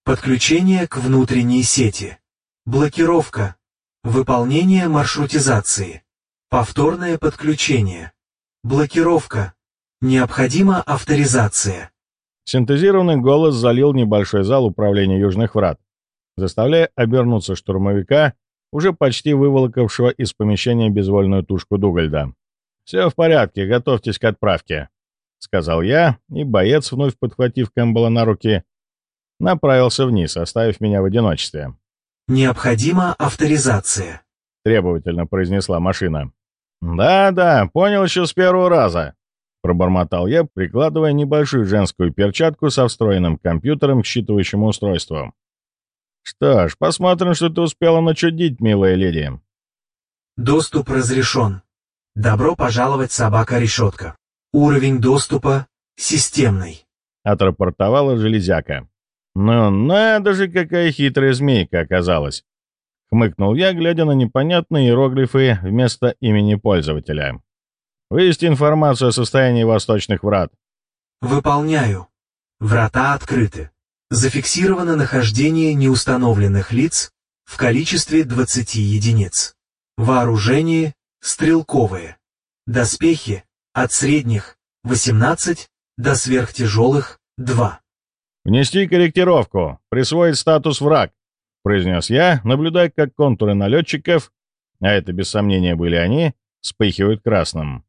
Подключение к внутренней сети. Блокировка. Выполнение маршрутизации. Повторное подключение. Блокировка. Необходима авторизация. Синтезированный голос залил небольшой зал управления Южных Врат, заставляя обернуться штурмовика, уже почти выволокавшего из помещения безвольную тушку Дугальда. «Все в порядке, готовьтесь к отправке», — сказал я, и боец, вновь подхватив Кэмпбелла на руки, направился вниз, оставив меня в одиночестве. «Необходима авторизация», — требовательно произнесла машина. «Да-да, понял еще с первого раза», — пробормотал я, прикладывая небольшую женскую перчатку со встроенным компьютером к считывающему устройству. «Что ж, посмотрим, что ты успела начудить, милая леди». «Доступ разрешен. Добро пожаловать, собака-решетка. Уровень доступа системный», — отрапортовала железяка. «Ну надо же, какая хитрая змейка оказалась!» — хмыкнул я, глядя на непонятные иероглифы вместо имени пользователя. «Вывести информацию о состоянии восточных врат». «Выполняю. Врата открыты. Зафиксировано нахождение неустановленных лиц в количестве 20 единиц. Вооружение – стрелковые. Доспехи – от средних – 18 до сверхтяжелых – 2. «Внести корректировку, присвоить статус враг», — произнес я, наблюдая, как контуры налетчиков, а это без сомнения были они, вспыхивают красным.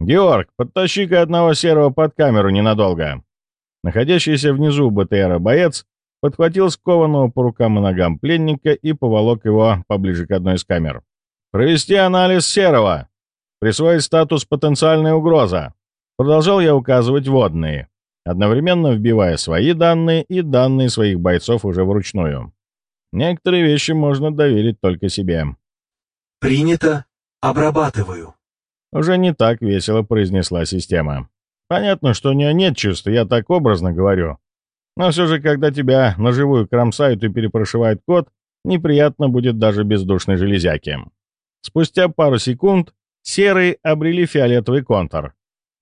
«Георг, подтащи-ка одного серого под камеру ненадолго». Находящийся внизу БТРа боец подхватил скованного по рукам и ногам пленника и поволок его поближе к одной из камер. «Провести анализ серого. Присвоить статус «потенциальная угроза». Продолжал я указывать водные одновременно вбивая свои данные и данные своих бойцов уже вручную. Некоторые вещи можно доверить только себе. Принято. Обрабатываю. Уже не так весело произнесла система. Понятно, что у нее нет чувств, я так образно говорю. Но все же, когда тебя на живую кромсают и перепрошивают код, неприятно будет даже бездушной железяке. Спустя пару секунд серые обрели фиолетовый контур,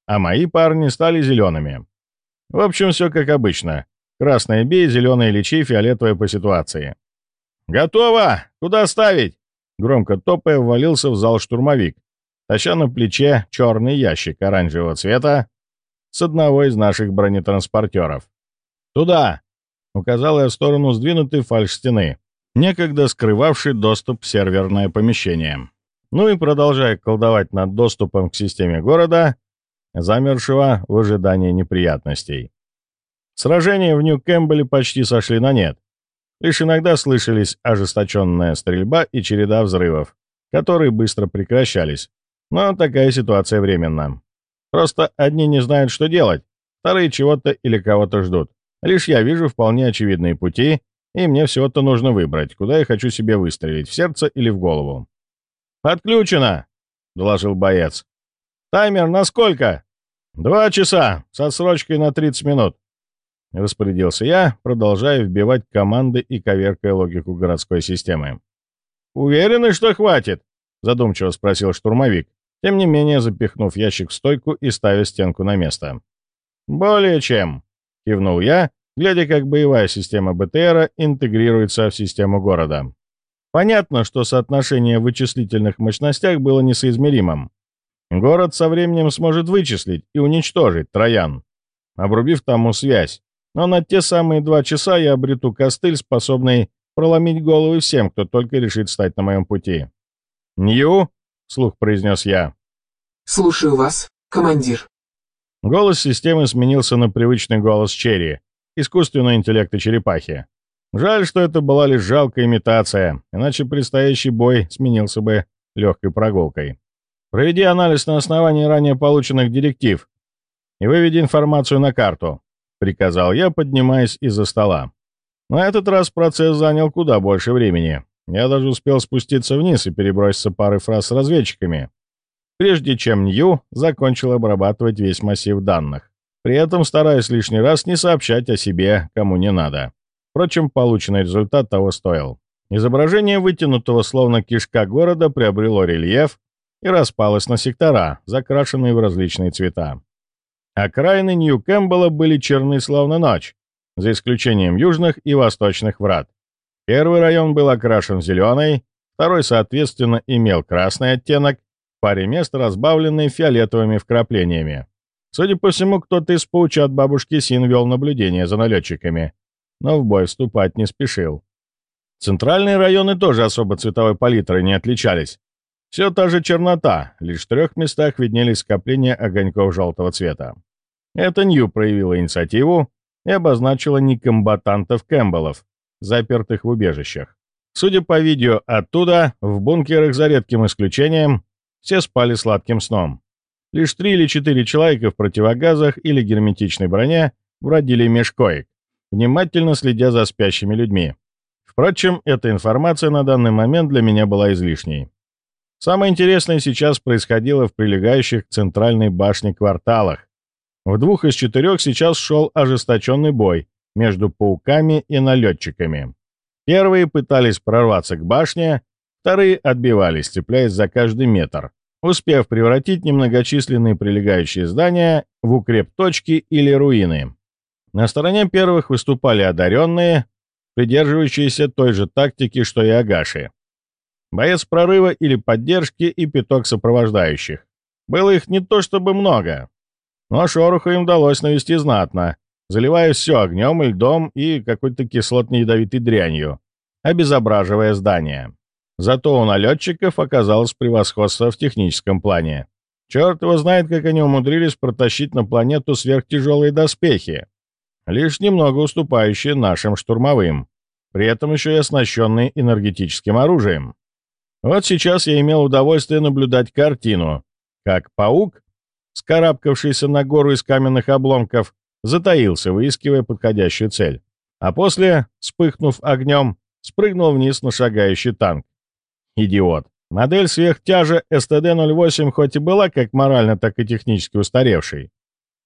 а мои парни стали зелеными. В общем, все как обычно. Красное бей, зеленое лечи, фиолетовое по ситуации. «Готово! Куда ставить?» Громко топая ввалился в зал штурмовик, таща на плече черный ящик оранжевого цвета с одного из наших бронетранспортеров. «Туда!» — указал я в сторону сдвинутой фальш-стены, некогда скрывавший доступ в серверное помещение. Ну и продолжая колдовать над доступом к системе города, замершего в ожидании неприятностей. Сражения в Нью-Кэмпбелле почти сошли на нет. Лишь иногда слышались ожесточенная стрельба и череда взрывов, которые быстро прекращались. Но такая ситуация временна. Просто одни не знают, что делать, вторые чего-то или кого-то ждут. Лишь я вижу вполне очевидные пути, и мне всего-то нужно выбрать, куда я хочу себе выстрелить, в сердце или в голову. «Подключено!» — доложил боец. «Таймер на сколько?» «Два часа, с отсрочкой на 30 минут», — распорядился я, продолжая вбивать команды и коверкая логику городской системы. «Уверены, что хватит?» — задумчиво спросил штурмовик, тем не менее запихнув ящик в стойку и ставя стенку на место. «Более чем», — кивнул я, глядя, как боевая система БТРа интегрируется в систему города. Понятно, что соотношение в вычислительных мощностях было несоизмеримым. Город со временем сможет вычислить и уничтожить Троян, обрубив тому связь. Но на те самые два часа я обрету костыль, способный проломить головы всем, кто только решит стать на моем пути. «Нью?» — слух произнес я. «Слушаю вас, командир». Голос системы сменился на привычный голос Черри, искусственного интеллекта черепахи. Жаль, что это была лишь жалкая имитация, иначе предстоящий бой сменился бы легкой прогулкой. Проведи анализ на основании ранее полученных директив и выведи информацию на карту», — приказал я, поднимаясь из-за стола. На этот раз процесс занял куда больше времени. Я даже успел спуститься вниз и переброситься парой фраз с разведчиками, прежде чем Нью закончил обрабатывать весь массив данных, при этом стараясь лишний раз не сообщать о себе, кому не надо. Впрочем, полученный результат того стоил. Изображение вытянутого словно кишка города приобрело рельеф, и распалась на сектора, закрашенные в различные цвета. Окраины Нью-Кэмпбелла были черны словно ночь, за исключением южных и восточных врат. Первый район был окрашен зеленый, второй, соответственно, имел красный оттенок, в паре мест разбавленный фиолетовыми вкраплениями. Судя по всему, кто-то из паучат бабушки Син вел наблюдение за налетчиками, но в бой вступать не спешил. Центральные районы тоже особо цветовой палитрой не отличались, все та же чернота, лишь в трех местах виднелись скопления огоньков желтого цвета. Это Нью проявила инициативу и обозначила некомбатантов Кэмпбеллов, запертых в убежищах. Судя по видео оттуда, в бункерах за редким исключением, все спали сладким сном. Лишь три или четыре человека в противогазах или герметичной броне бродили меж коек, внимательно следя за спящими людьми. Впрочем, эта информация на данный момент для меня была излишней. Самое интересное сейчас происходило в прилегающих к центральной башне кварталах. В двух из четырех сейчас шел ожесточенный бой между пауками и налетчиками. Первые пытались прорваться к башне, вторые отбивались, цепляясь за каждый метр, успев превратить немногочисленные прилегающие здания в укреп-точки или руины. На стороне первых выступали одаренные, придерживающиеся той же тактики, что и Агаши боец прорыва или поддержки и пяток сопровождающих. Было их не то чтобы много, но шороху им удалось навести знатно, заливая все огнем и льдом и какой-то кислотно-ядовитой дрянью, обезображивая здание. Зато у налетчиков оказалось превосходство в техническом плане. Черт его знает, как они умудрились протащить на планету сверхтяжелые доспехи, лишь немного уступающие нашим штурмовым, при этом еще и оснащенные энергетическим оружием. Вот сейчас я имел удовольствие наблюдать картину, как паук, скарабкавшийся на гору из каменных обломков, затаился, выискивая подходящую цель, а после, вспыхнув огнем, спрыгнул вниз на шагающий танк. Идиот. Модель сверхтяжа СТД-08 хоть и была как морально, так и технически устаревшей,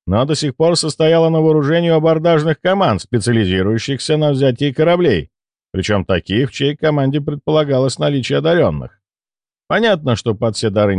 но до сих пор состояла на вооружении абордажных команд, специализирующихся на взятии кораблей, причем таких, в чьей команде предполагалось наличие одаренных. Понятно, что под все дары